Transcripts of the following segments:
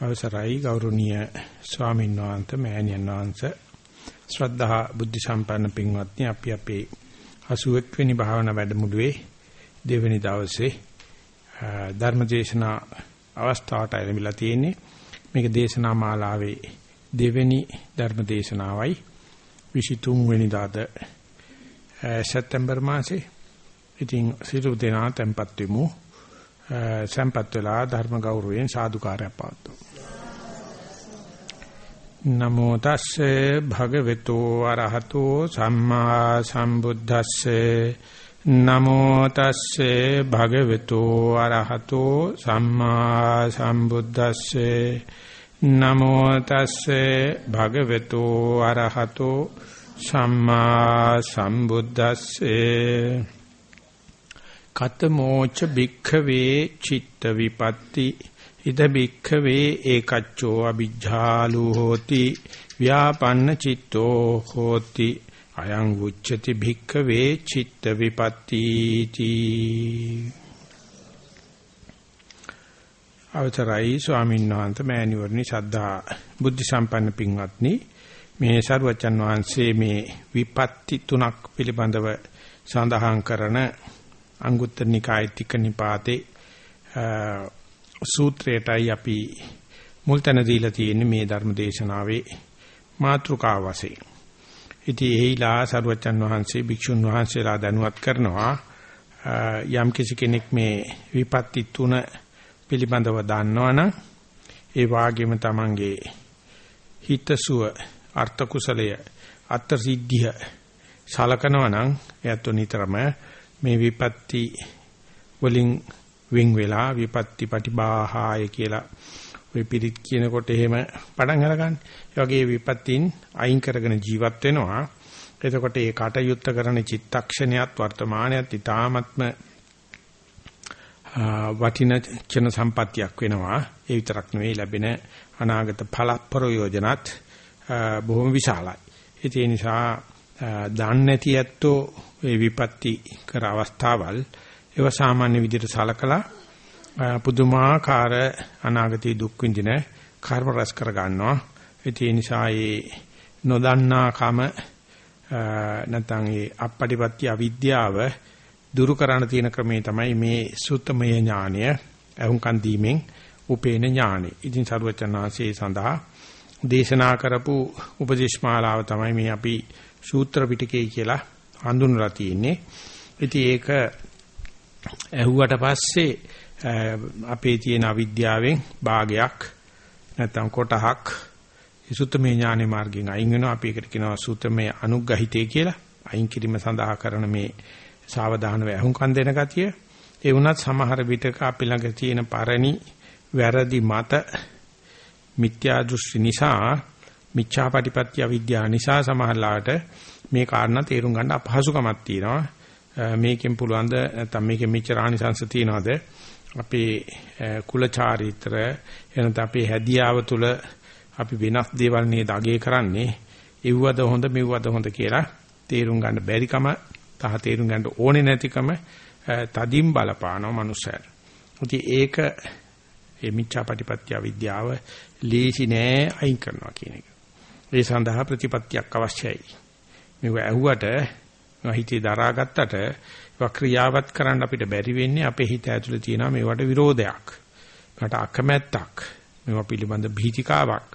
අවසරයි ගෞරවනීය ස්වාමීන් වහන්සේ මෑණියන් වහන්සේ. ශ්‍රද්ධා බුද්ධ සම්පන්න පින්වත්නි අපි අපේ 81 වෙනි භාවනා වැඩමුළුවේ දෙවෙනි දවසේ ධර්මදේශනා අවස්ථාවට ලැබිලා තියෙන්නේ. මේක දේශනා මාලාවේ දෙවෙනි ධර්මදේශනාවයි. 23 වෙනිදාද සැප්තැම්බර් මාසේ. ඉතින් සිටු දෙනා tempත් වෙමු. සම්පත් වෙලා ධර්ම ගෞරවයෙන් සාදුකාරයක් පවත්වමු. නමෝ තස්සේ භගවතු අරහතෝ සම්මා සම්බුද්දස්සේ. නමෝ තස්සේ භගවතු අරහතෝ සම්මා සම්බුද්දස්සේ. නමෝ තස්සේ භගවතු අරහතෝ සම්මා සම්බුද්දස්සේ. කතමෝච භික්ඛවේ චිත්ත විපatti ඉද බික්ඛවේ ඒකච්චෝ අ비ජ්ජාලු හෝති ව්‍යාපන්න චිත්තෝ හෝති අයං උච්චති භික්ඛවේ චිත්ත විපatti තී අවතරයි ස්වාමීන් වහන්සේ මෑණිවරණි සද්ධා බුද්ධ සම්පන්න පින්වත්නි. මේ සරුවචන් වහන්සේ මේ විපatti තුනක් පිළිබඳව සඳහන් කරන අංගුත්තර නිකාය තික නිපාතේ සූත්‍රයටයි අපි මුල් තැන දීලා තියෙන්නේ මේ ධර්ම දේශනාවේ මාතෘකාව වශයෙන්. ඉතින් එහිලා සරුවචන් වහන්සේ භික්ෂුන් වහන්සේලා දැනුවත් කරනවා යම් කිසි කෙනෙක් මේ විපත්ති තුන පිළිබඳව දන්නවනම් ඒ වාගේම තමන්ගේ හිතසුව අර්ථ කුසලය අත්ත සිද්ධිය සලකනවා නම් එයත් නිතරම මේ විපත්ති වලින් වෙන් වෙලා විපත්ති පටිබාහාය කියලා ඔය පිරිත් කියනකොට එහෙම පටන් අරගන්න. ඒ වගේ විපත්තින් අයින් කරගෙන ජීවත් වෙනවා. එතකොට ඒ කටයුත්ත කරන චිත්තක්ෂණයත් වර්තමානයත් ඊ타ත්ම වටින චන සම්පත්තියක් වෙනවා. ඒ විතරක් නෙවෙයි ලැබෙන අනාගත ඵල ප්‍රයෝජනත් බොහොම විශාලයි. ඒ නිසා දන්නේ නැති ඇත්තෝ මේ විපත්ති කර අවස්ථාවල් ඒවා සාමාන්‍ය විදිහට සලකලා පුදුමාකාර අනාගතයේ දුක් විඳින කර්ම රැස් කර ගන්නවා. ඒ නිසා ඒ නොදන්නාකම නැත්නම් ඒ අපපටිපත්‍ය අවිද්‍යාව දුරු කරන්න තියෙන ක්‍රමේ තමයි මේ සුත්තමය ඥානය අහුම්කන් දීමෙන් උපේන ඥානෙ. ඉතින් සරුවචනාංශයේ සඳහා දේශනා කරපු උපදේශමාලාව තමයි මේ අපි සූත්‍ර පිටකේ කියලා හඳුන්වලා තියෙන්නේ. ඉතින් ඒක ඇහුවට පස්සේ අපේ තියෙන අවිද්‍යාවෙන් භාගයක් නැත්නම් කොටහක් සුත්තමේ ඥානෙ මාර්ගයෙන් අයින් වෙනවා. අපි ඒකට කියනවා සුත්තමේ අනුග්‍රහිතේ කියලා. අයින් කිරීම සඳහා කරන මේ සාවධානව අහුම්කම් දෙන ගතිය. ඒ වුණත් සමහර විටක අපි ළඟ තියෙන පරණි වැරදි මත මිත්‍යා දෘෂ්ටි නිසා මිච්ඡාපටිපත්‍ය අවිද්‍යාව නිසා සමහරලාට මේ කාරණා තේරුම් ගන්න අපහසුකමක් තියෙනවා. මේකෙන් පුළුවන් ද නැත්නම් මේකෙන් මෙච්චර ආනිසංශ තියනවාද අපේ කුල චාරිත්‍ර එනත අපේ හැදියාව තුළ අපි වෙනස් දේවල් නේද අගේ කරන්නේ එව්වද හොඳ මෙව්වද හොඳ කියලා තේරුම් ගන්න බැරිකම තහ තේරුම් ගන්න ඕනේ නැතිකම තදින් බලපානවා මනුස්සයර. ඉතින් ඒක ඒ මිච්ඡාපටිපත්‍ය විද්‍යාව ලීසි නෑ අයින් කරනවා කියන එක. ඒ සඳහා ප්‍රතිපත්තියක් අවශ්‍යයි. මේව ඇහුවට හිතේ දරාගත්තට ඒවා ක්‍රියාවත් කරන්න අපිට බැරි වෙන්නේ අපේ හිත ඇතුලේ තියෙන මේවට විරෝධයක්. ඒකට අකමැත්තක්. මේවා පිළිබඳ භීතිකාවක්.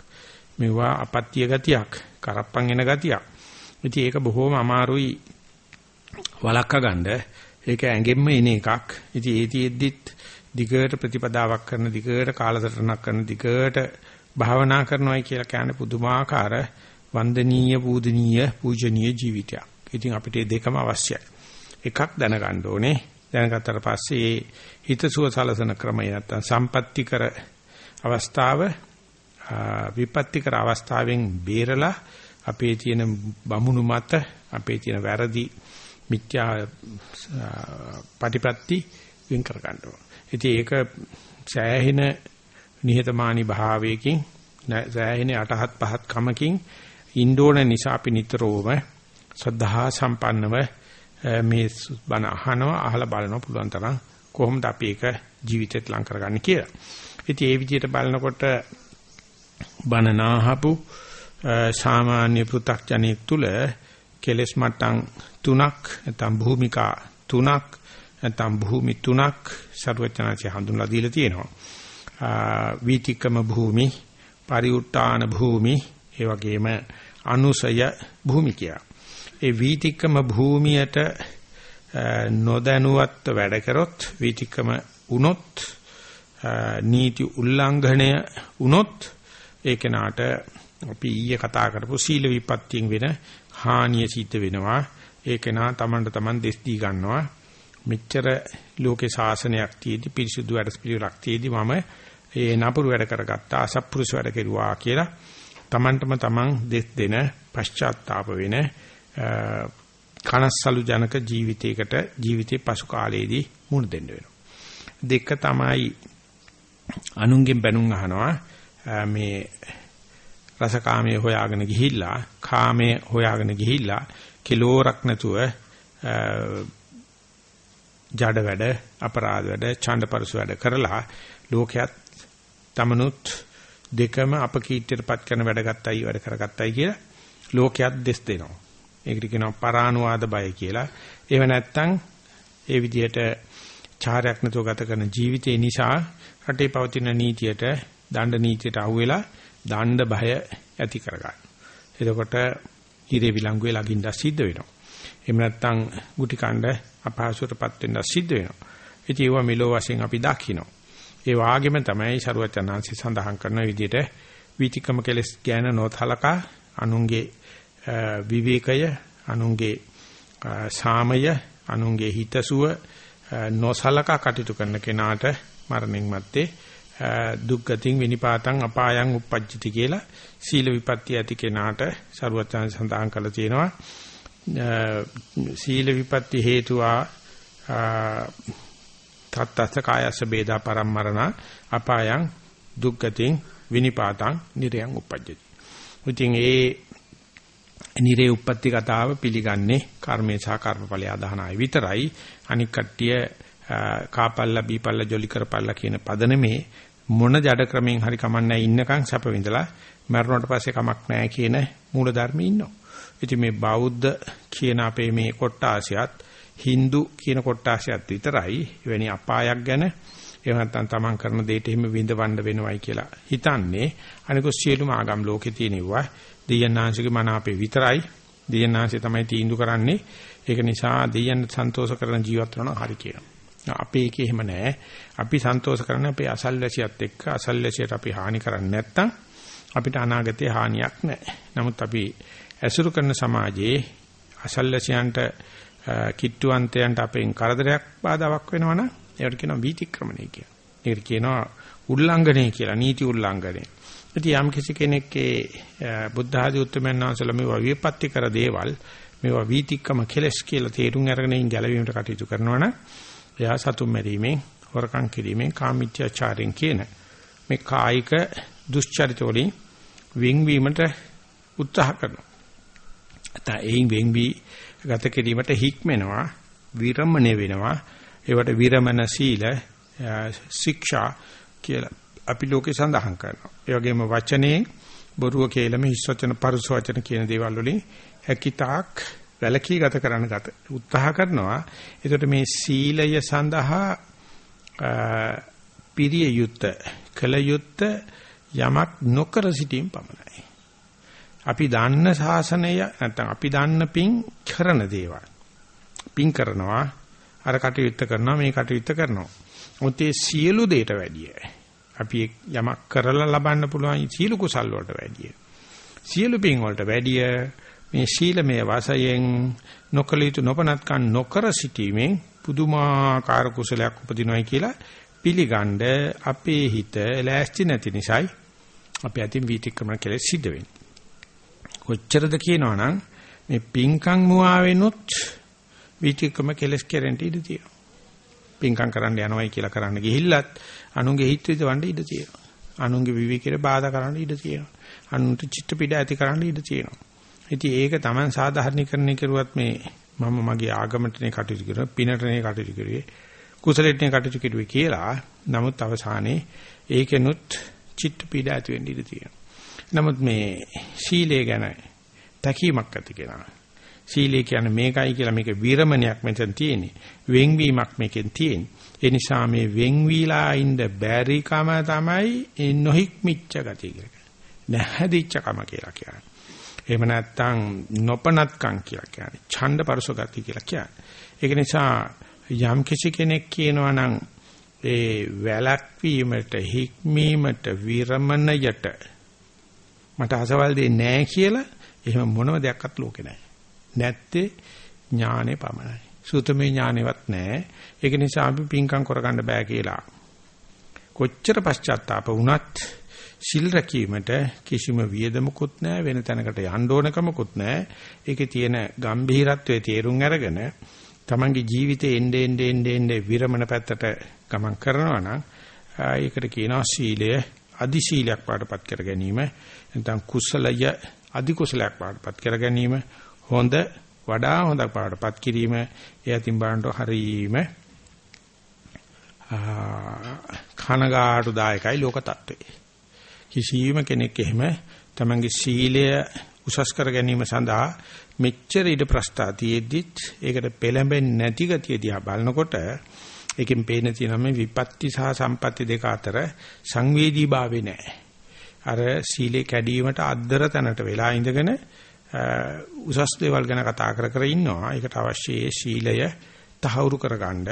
මේවා අපත්‍ය ගතියක්, කරප්පන් එන ගතියක්. ඉතින් ඒක බොහොම අමාරුයි වළක්වා ගන්න. ඒක ඇඟෙන්න එන එකක්. ඉතින් ඒතිෙද්දිත් දිගට ප්‍රතිපදාවක් කරන දිගට කාලසටහනක් කරන දිගට භාවනා කරනවායි කියලා කියන්නේ පුදුමාකාර වන්දනීය පූජනීය පූජනීය ජීවිතයක්. ඉතින් අපිට මේ දෙකම අවශ්‍යයි. එකක් දැනගන්න ඕනේ. දැනගත්තට පස්සේ හිතසුව සලසන ක්‍රමය නැත්තම් සම්පatti කර අවස්ථාව විපත්ති කර අවස්ථාවෙන් බේරලා අපේ තියෙන බමුණු මත අපේ තියෙන වැරදි මිත්‍යා ප්‍රතිපatti වෙන් කර ගන්න ඕන. ඉතින් ඒක සෑහෙන නිහතමානී භාවයකින් සෑහෙන අටහත් පහත් කමකින් ඉන්ඩෝන නිසා අපි නිතරම සද්ධා සම්පන්නව මේ බණ අහනවා අහලා බලනවා පුළුවන් තරම් කොහොමද අපි ඒක ජීවිතේට ලං කරගන්නේ කියලා. ඉතින් ඒ විදිහට බලනකොට බණ නාහපු සාමාන්‍ය පෘථග්ජනෙක් තුල කෙලස් මට්ටම් තුනක් නැත්නම් භූමිකා තුනක් නැත්නම් භූමි තුනක් ਸਰවචනාචි හඳුන්ලා දීලා තියෙනවා. වීතිකම භූමි, පරිඋත්තාන භූමි, ඒ වගේම අනුසය භූමි කියලා. ඒ වීතික්‍රම භූමියට නොදැනුවත්ව වැඩ කරොත් වීතික්‍රම වුණොත් නීති උල්ලංඝනය වුණොත් ඒ කෙනාට අපි ඊයේ කතා කරපු සීල විපත්තියෙන් වෙන හානිය සිද්ධ වෙනවා. ඒ කෙනා Tamanට Taman දෙස් දී ගන්නවා. මෙච්චර ලෝකේ ශාසනයක් තියේදී පිරිසුදු වැඩ පිළිවෙලක් තියේදී මම ඒ නපුරු වැඩ කරගත්තා අසත්පුරුෂ වැඩ කෙරුවා කියලා Tamanටම Taman දෙස් දෙන පශ්චාත්තාප වෙන කනස්සලු ජනක ජීවිතයකට ජීවිතේ පසු කාලයේදී මුහුණ දෙන්න වෙනවා. දෙක තමයි අනුන්ගෙන් බැනුම් අහනවා මේ රසකාමයේ හොයාගෙන ගිහිල්ලා කාමයේ හොයාගෙන ගිහිල්ලා කිලෝරක් නැතුව ජඩ වැඩ අපරාධ වැඩ ඡණ්ඩපරස වැඩ කරලා ලෝකයක් තමනුත් දෙකම අපකීර්තියටපත් කරන වැඩ ගත්තයි වැඩ කරගත්තයි කියලා ලෝකයක් දෙස් දෙනවා. ඒකට කියනවා පරානුවාද බය කියලා. ඒව නැත්තම් ඒ විදිහට චාරයක් නැතුව ගත කරන ජීවිතේ නිසා රටේ පවතින නීතියට, දණ්ඩ නීතියට අහුවෙලා දණ්ඩ බය ඇති කරගන්න. එතකොට හිරේ විලංගුවේ ලගින්න සිද්ධ වෙනවා. එහෙම නැත්තම් ගුටි කණ්ඩ අපහසුටපත් වෙන්න සිද්ධ වෙනවා. ඉතින් ඒවා මෙලෝ වශයෙන් අපි දකිනවා. ඒ වාගේම තමයි ශරුවචනාංශي සඳහන් කරන විදිහට විචිකම කෙලස් ඥාන නොතලකා අනුන්ගේ විවේකය අනුන්ගේ සාමය අනුන්ගේ හිතසුව නොසලකා කටයුතු කරන කෙනාට මරණින් මත්තේ දුක්ගතින් විනිපාතං අපායන් uppajjiti කියලා සීල විපත්‍ය ඇති කෙනාට සරුවචාන් සඳහන් කරලා තියෙනවා සීල විපත්‍ය හේතුවා තත්තස්ස කායස්ස බේදා පරම්මරණ අපායන් දුක්ගතින් විනිපාතං නිරයන් uppajjiti. ඉතින් ඒ නිරේ උප්පත්ති කතාව පිළිගන්නේ කර්මේ සහ කර්මඵලය අදහනයි විතරයි. අනික් කට්ටිය කාපල්ලා බීපල්ලා ජොලි කරපල්ලා කියන පදනමේ මොන ජඩ ක්‍රමෙන් හරි කමන්නේ ඉන්නකන් සැප විඳලා මරණයට පස්සේ කමක් නැහැ කියන මූල ධර්මයේ ඉන්නවා. ඉතින් මේ බෞද්ධ කියන අපේ මේ කොට්ටාසියත් Hindu කියන කොට්ටාසියත් විතරයි. එවැනි අපායක් ගැන එහෙම නැත්නම් තමන් කරන දෙයට හිම විඳවන්න වෙනවයි කියලා හිතන්නේ. අනිකුත් සියලුම ආගම් ලෝකේ තියෙනවා. දෙයන්නාංශික මන අපේ විතරයි දෙයන්නාංශය තමයි තීන්දුව කරන්නේ ඒක නිසා දෙයයන් සන්තෝෂ කරන ජීවත් වෙනවා හරි කියනවා අපේ එකේ එහෙම නැහැ. අපි සන්තෝෂ කරන අපේ අසල්වැසියත් එක්ක අසල්වැසියට අපි හානි කරන්නේ නැත්තම් අපිට අනාගතේ හානියක් නැහැ. නමුත් අපි ඇසුරු කරන සමාජයේ අසල්වැසියන්ට කිට්ටුවන්තයන්ට අපෙන් කරදරයක් බාධාවක් වෙනවනම් ඒකට කියනවා වීතික්‍රමණය කියලා. ඒකට කියනවා උල්ලංඝනය කියලා නීති උල්ලංඝනය. ඉතින් යම් කිසි කෙනෙක්ගේ බුද්ධ ආදී උත්තරමයන් වහන්සේලා මේවා විපත්ති කර දේවල් මේවා වීතික්‍රම කෙලස් කියලා තේරුම් අරගෙන ඉන් ගැලවීමට කටයුතු කරනවනම් එයා සතුම් මැරීමෙන් හොරකම් කිරීමෙන් කාමීත්‍යාචාරයෙන් කියන මේ කායික දුෂ්චරිත වලින් වෙන්වීමට උත්සාහ කරනවා. නැත්නම් එයින් වෙන්වී ගත කිරීමට හික්මෙනවා විරමණය වෙනවා. ඒවට විරමණ සීල ශික්ෂා කියලා අපි ලෝකේ සඳහන් කරනවා. ඒ වගේම වචනේ බොරුව කේලම හිස් වචන පරුස වචන කියන දේවල් වලින් හැකිතාක් වැලකී ගත කරන්න ගත උත්සාහ කරනවා. ඒකට මේ සීලය සඳහා පිරිය යුත්ත කල යුත්ත යමක් නොකර සිටීම පමණයි. අපි දන්න ශාසනය නැත්නම් අපි දන්න පින් කරන දේවල්. පින් කරනවා අර කටයුත්ත කරනවා මේ කටයුත්ත කරනවා. මොකද සියලු දෙයට වැඩිය. අපි යමක් කරලා ලබන්න පුළුවන් සියලු කුසල් වලට වැඩිය. සියලු පින් වලට වැඩිය මේ ශීලමය වාසයෙන් නොකල යුතු නොපනත්කම් නොකර සිටීමෙන් පුදුමාකාර කුසලයක් උපදිනවයි කියලා පිළිගන්න අපේ හිත ලෑස්ති නැති නිසායි අපි අතින් වීතික්‍රමණ කියලා සිද්ධ වෙන්නේ. කොච්චරද කියනවනම් මේ පිංකම් මුවා වෙනොත් වීතික්‍රම කෙලස් කෙරෙන්න ඉඩ තියෙනවා. පිංකම් කරන්න යනවයි කියලා කරන්න ගිහිල්ලත් අනුන්ගේ හිත විදවන්න ඉඩ තියෙනවා. අනුන්ගේ විවිකේට බාධා කරන්න ඉඩ තියෙනවා. අනුන්ට චිත්ත පීඩ ඇති කරන්න ඉඩ තියෙනවා. ඉතින් ඒක Taman සාධාරණීකරණය කරුවත් මේ මම මගේ ආගමටනේ කටයුතු කරනවා පිනටනේ කටයුතු කරුවේ කුසලෙටනේ කටයුතු කරුවේ කියලා නමුත් අවසානයේ ඒකෙනුත් චිත්ත පීඩ ඇති වෙන්න ඉඩ තියෙනවා. නමුත් මේ සීලය ගැන තැකීමක් ඇති කෙනා. සීලය කියන්නේ මේකයි කියලා මේක විරමණයක් මෙතන තියෙන්නේ. වෙන්වීමක් මේකෙන් තියෙන්නේ. ඒ නිසා මේ වෙන්වීලා ඉන්න බැරිකම තමයි නොහික්මිච්ච ගතිය කියලා. නැහැදිච්ච කම කියලා කියන්නේ. එහෙම නැත්නම් නොපනත්කම් කියලා කියන්නේ. ඡණ්ඩ පරස ගතිය කියලා කියන්නේ. ඒක නිසා යම් කිසි කෙනෙක් කියනවා නම් ඒ වැලක්වීමට හික්මීමට විරමණයට මට අසවල් දෙන්නේ නැහැ කියලා එහෙම මොනම දෙයක්වත් ලෝකේ නැහැ. නැත්තේ ඥානෙ පමණයි. සූතමේ ඥානෙවත් නැහැ. ඒක නිසා අපි පින්කම් කරගන්න බෑ කියලා. කොච්චර පශ්චාත්තාප වුණත් සිල් රැකීමට කිසිම වියදමකුත් නැහැ වෙන තැනකට යන්න ඕනකමකුත් නැහැ. ඒකේ තියෙන gambhiratwයේ තේරුම් අරගෙන තමන්ගේ ජීවිතේ එnde ende ende ende විරමණ පැත්තට ගමන් කරනවා නම් ඒකට කියනවා සීලය අදි සීලයක් පාඩපත් කර ගැනීම නැත්නම් කුසලය අදි කුසලයක් පාඩපත් කර ගැනීම හොඳ වඩා හොඳක් පාඩපත් කිරීම ඒ අතින් බලනට හරීම කනගාටුදායකයි ලෝක තත්ත්වේ කිසියම් කෙනෙක් එහෙම තමන්ගේ සීලය උසස් කර ගැනීම සඳහා මෙච්චර ඉද ප්‍රස්තාතියෙද්දිත් ඒකට පෙළඹෙන්නේ නැති ගතිය දිහා බලනකොට ඒකෙන් පේන තියෙනවා මේ විපත්ති සහ සම්පatti දෙක අතර සංවේදීභාවය නැහැ. අර සීලේ කැඩීමට අද්දර තැනට වෙලා ඉඳගෙන උසස් දේවල් ගැන කතා කර කර ඉන්නවා. ඒකට අවශ්‍ය ඒ සීලය තහවුරු කරගන්න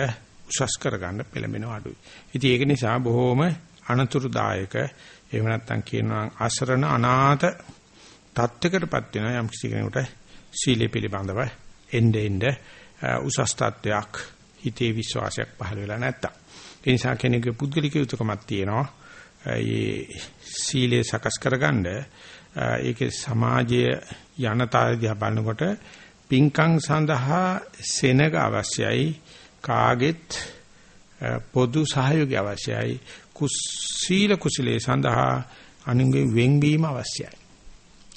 උසස් කරගන්න පෙළඹෙන අඩුයි. ඉතින් ඒක නිසා බොහොම අනතුරුදායක එහෙම නැත්නම් කියනවා අසරණ අනාථ තත්වයකටපත් වෙනවා යම් කිසි කෙනෙකුට සීලය පිළිබඳව එnde end උසස් තත්වයක් හිතේ විශ්වාසයක් පහළ වෙලා නැත්තම්. ඒ නිසා කෙනෙකුගේ පුද්ගලික යුතුයකමක් තියෙනවා. ඒ සීලය සකස් කරගන්න ඒකේ සමාජයේ යනතාවදී බලනකොට පින්කම් සඳහා සෙනග අවශ්‍යයි කාගෙත් පොදු සහයෝගය අවශ්‍යයි කුසීල කුසලයේ සඳහා අනුන්ගේ වෙන්වීම අවශ්‍යයි.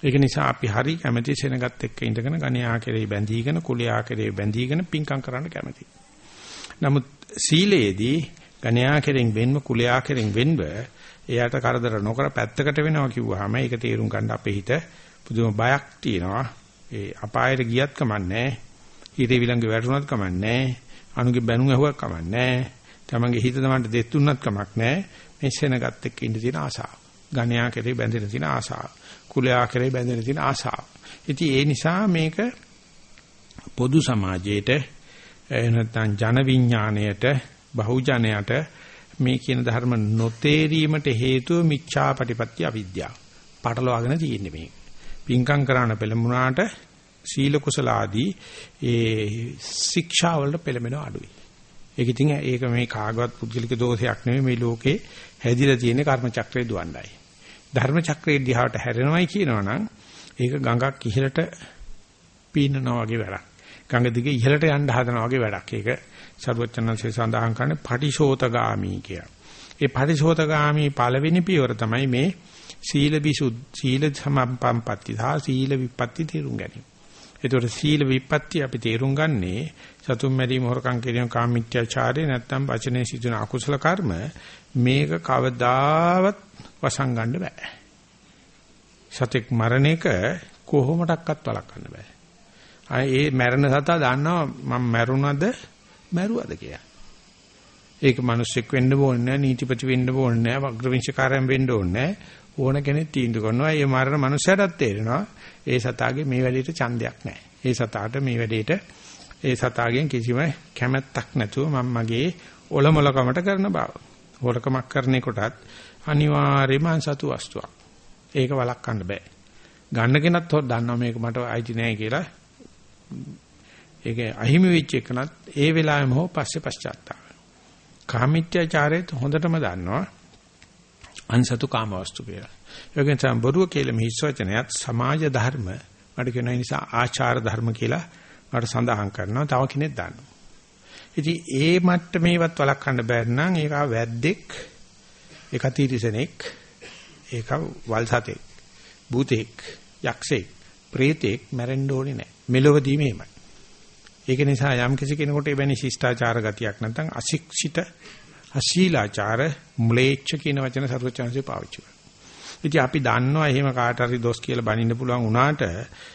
ඒක නිසා අපි හරි කැමැති සෙනගත් එක්ක ඉඳගෙන ගණ්‍යා කෙරේ බැඳීගෙන කුලයා කෙරේ බැඳීගෙන පින්කම් කරන්න කැමැතියි. නමුත් සීලයේදී ගණ්‍යා කෙරෙන් වෙන්ව කුලයා කෙරෙන් වෙන්ව එයාට කරදර නොකර පැත්තකට වෙනවා කිව්වහම ඒක තේරුම් ගන්න අපේ හිත පුදුම බයක් තියෙනවා. ඒ අපායට ගියත් කමන්නේ ඊට විලංග වැටුණත් කමන්නේ අනුගේ බැනුම් ඇහුවක් කමන්නේ තමන්ගේ හිත තමන්ට දෙත් තුන්නත් කමක් නැහැ. මේ සෙනගත් එක්ක ඉඳ තියෙන ආසාව. ගණ්‍යා කෙරේ බැඳෙන තියෙන ආසාව. කුලයා කෙරේ බැඳෙන තියෙන ආසාව. ඉතින් ඒ නිසා මේක පොදු සමාජයේට නැත්නම් ජන විඥාණයට බහුජනයට මේ කියන ධර්ම නොතේරීමට හේතුව මිච්ඡාපටිපත්‍ය අවිද්‍යාව. පටලවාගෙන තියෙන්නේ මේක. පින්කම් කරන්න පෙළඹුණාට සීල කුසල ආදී ඒ ශික්ෂා වලට පෙළඹෙන අඩුයි. ඒක ඉතින් ඒක මේ කාගවත් පුද්ගලික දෝෂයක් නෙමෙයි මේ ලෝකේ හැදිලා තියෙන කර්ම චක්‍රය දුවණ්ඩයි. ධර්ම චක්‍රයේ දිහාට හැරෙනවයි කියනවනම් ඒක ගඟක් ඉහළට පීනනවා වගේ වැඩක්. ගඟ දිගේ ඉහළට යන්න හදනවා වගේ වැඩක්. ඒක සර්වචනන්සේ සඳහන් කරන්නේ පටිශෝතගාමි කියලා. ඒ පටිශෝතගාමි පළවෙනි පියවර තමයි මේ සීල විසුද්ධ සීල සමපම්පatti සහ සීල විපatti තේරුම් ගැනීම. ඒතකොට සීල විපatti අපි තේරුම් ගන්නේ සතුම් මැරීම හොරකම් කිරීම කාමීත්‍යාචාරය නැත්නම් වචනේ සිදුන අකුසල කර්ම මේක කවදාවත් වසංගන්න බෑ. සතෙක් මරණ එක කොහොමඩක්වත් වළක්වන්න බෑ. ඒ මැරෙන සතා දන්නවා මම මැරුණද මැරුවද කියලා. ඒක මිනිස්සෙක් වෙන්න ඕනේ නැහැ, නීතිපති වෙන්න ඕනේ නැහැ, වග්‍රවිංශකාරයන් වෙන්න ඕනේ නැහැ. ඕන කෙනෙක් තීන්දුව කරනවා. ඒ මරණ මනුස්සයටත් තේරෙනවා ඒ සතාගේ මේ වැඩේට ඡන්දයක් නැහැ. ඒ සතාට මේ වැඩේට ඒ සතාගෙන් කිසිම කැමැත්තක් නැතුව මම මගේ ඔලොමලකමට කරන බව. හොරකමක් කරන කොටත් අනිවාර්යයෙන්ම සතු වස්තුවක්. ඒක වළක්වන්න බෑ. ගන්න කෙනත් හොත් දන්නවා මේක මට අයිති නෑ කියලා ඒක අහිමි වෙච්ච එකනත් ඒ වෙලාවෙම හෝ පස්සේ පශ්චාත්තාප. කාමීත්‍යචාරයත් හොඳටම දන්නවා අන්සතු කාමවස්තු කියලා. ඒකෙන් තමයි බොරුව කියලා මිහිස් වචනයත් සමාජ ධර්ම මට කියන නිසා ආචාර ධර්ම කියලා මට සඳහන් කරනවා තව කෙනෙක් දන්නවා. ඉතින් ඒ මට්ටමේවත් වළක්වන්න බැරි නම් ඒක වැද්දෙක් ඒක තීරිසනෙක් ඒක වල්සතෙක් භූතෙක් යක්ෂෙක් ප්‍රේතෙක් මැරෙන්න ඕනේ නැහැ. මෙලොවදී මෙහෙමයි. ඒක නිසා යම් කිසි කෙනෙකුට එවැනි ශිෂ්ටාචාර ගතියක් නැත්නම් අශික්ෂිත අශීලාචාර මුලේච්ඡ කියන වචන සර්වචනසේ පාවිච්චි කරනවා. ඉතින් අපි දන්නවා එහෙම කාට හරි දොස් කියලා බනින්න පුළුවන් වුණාට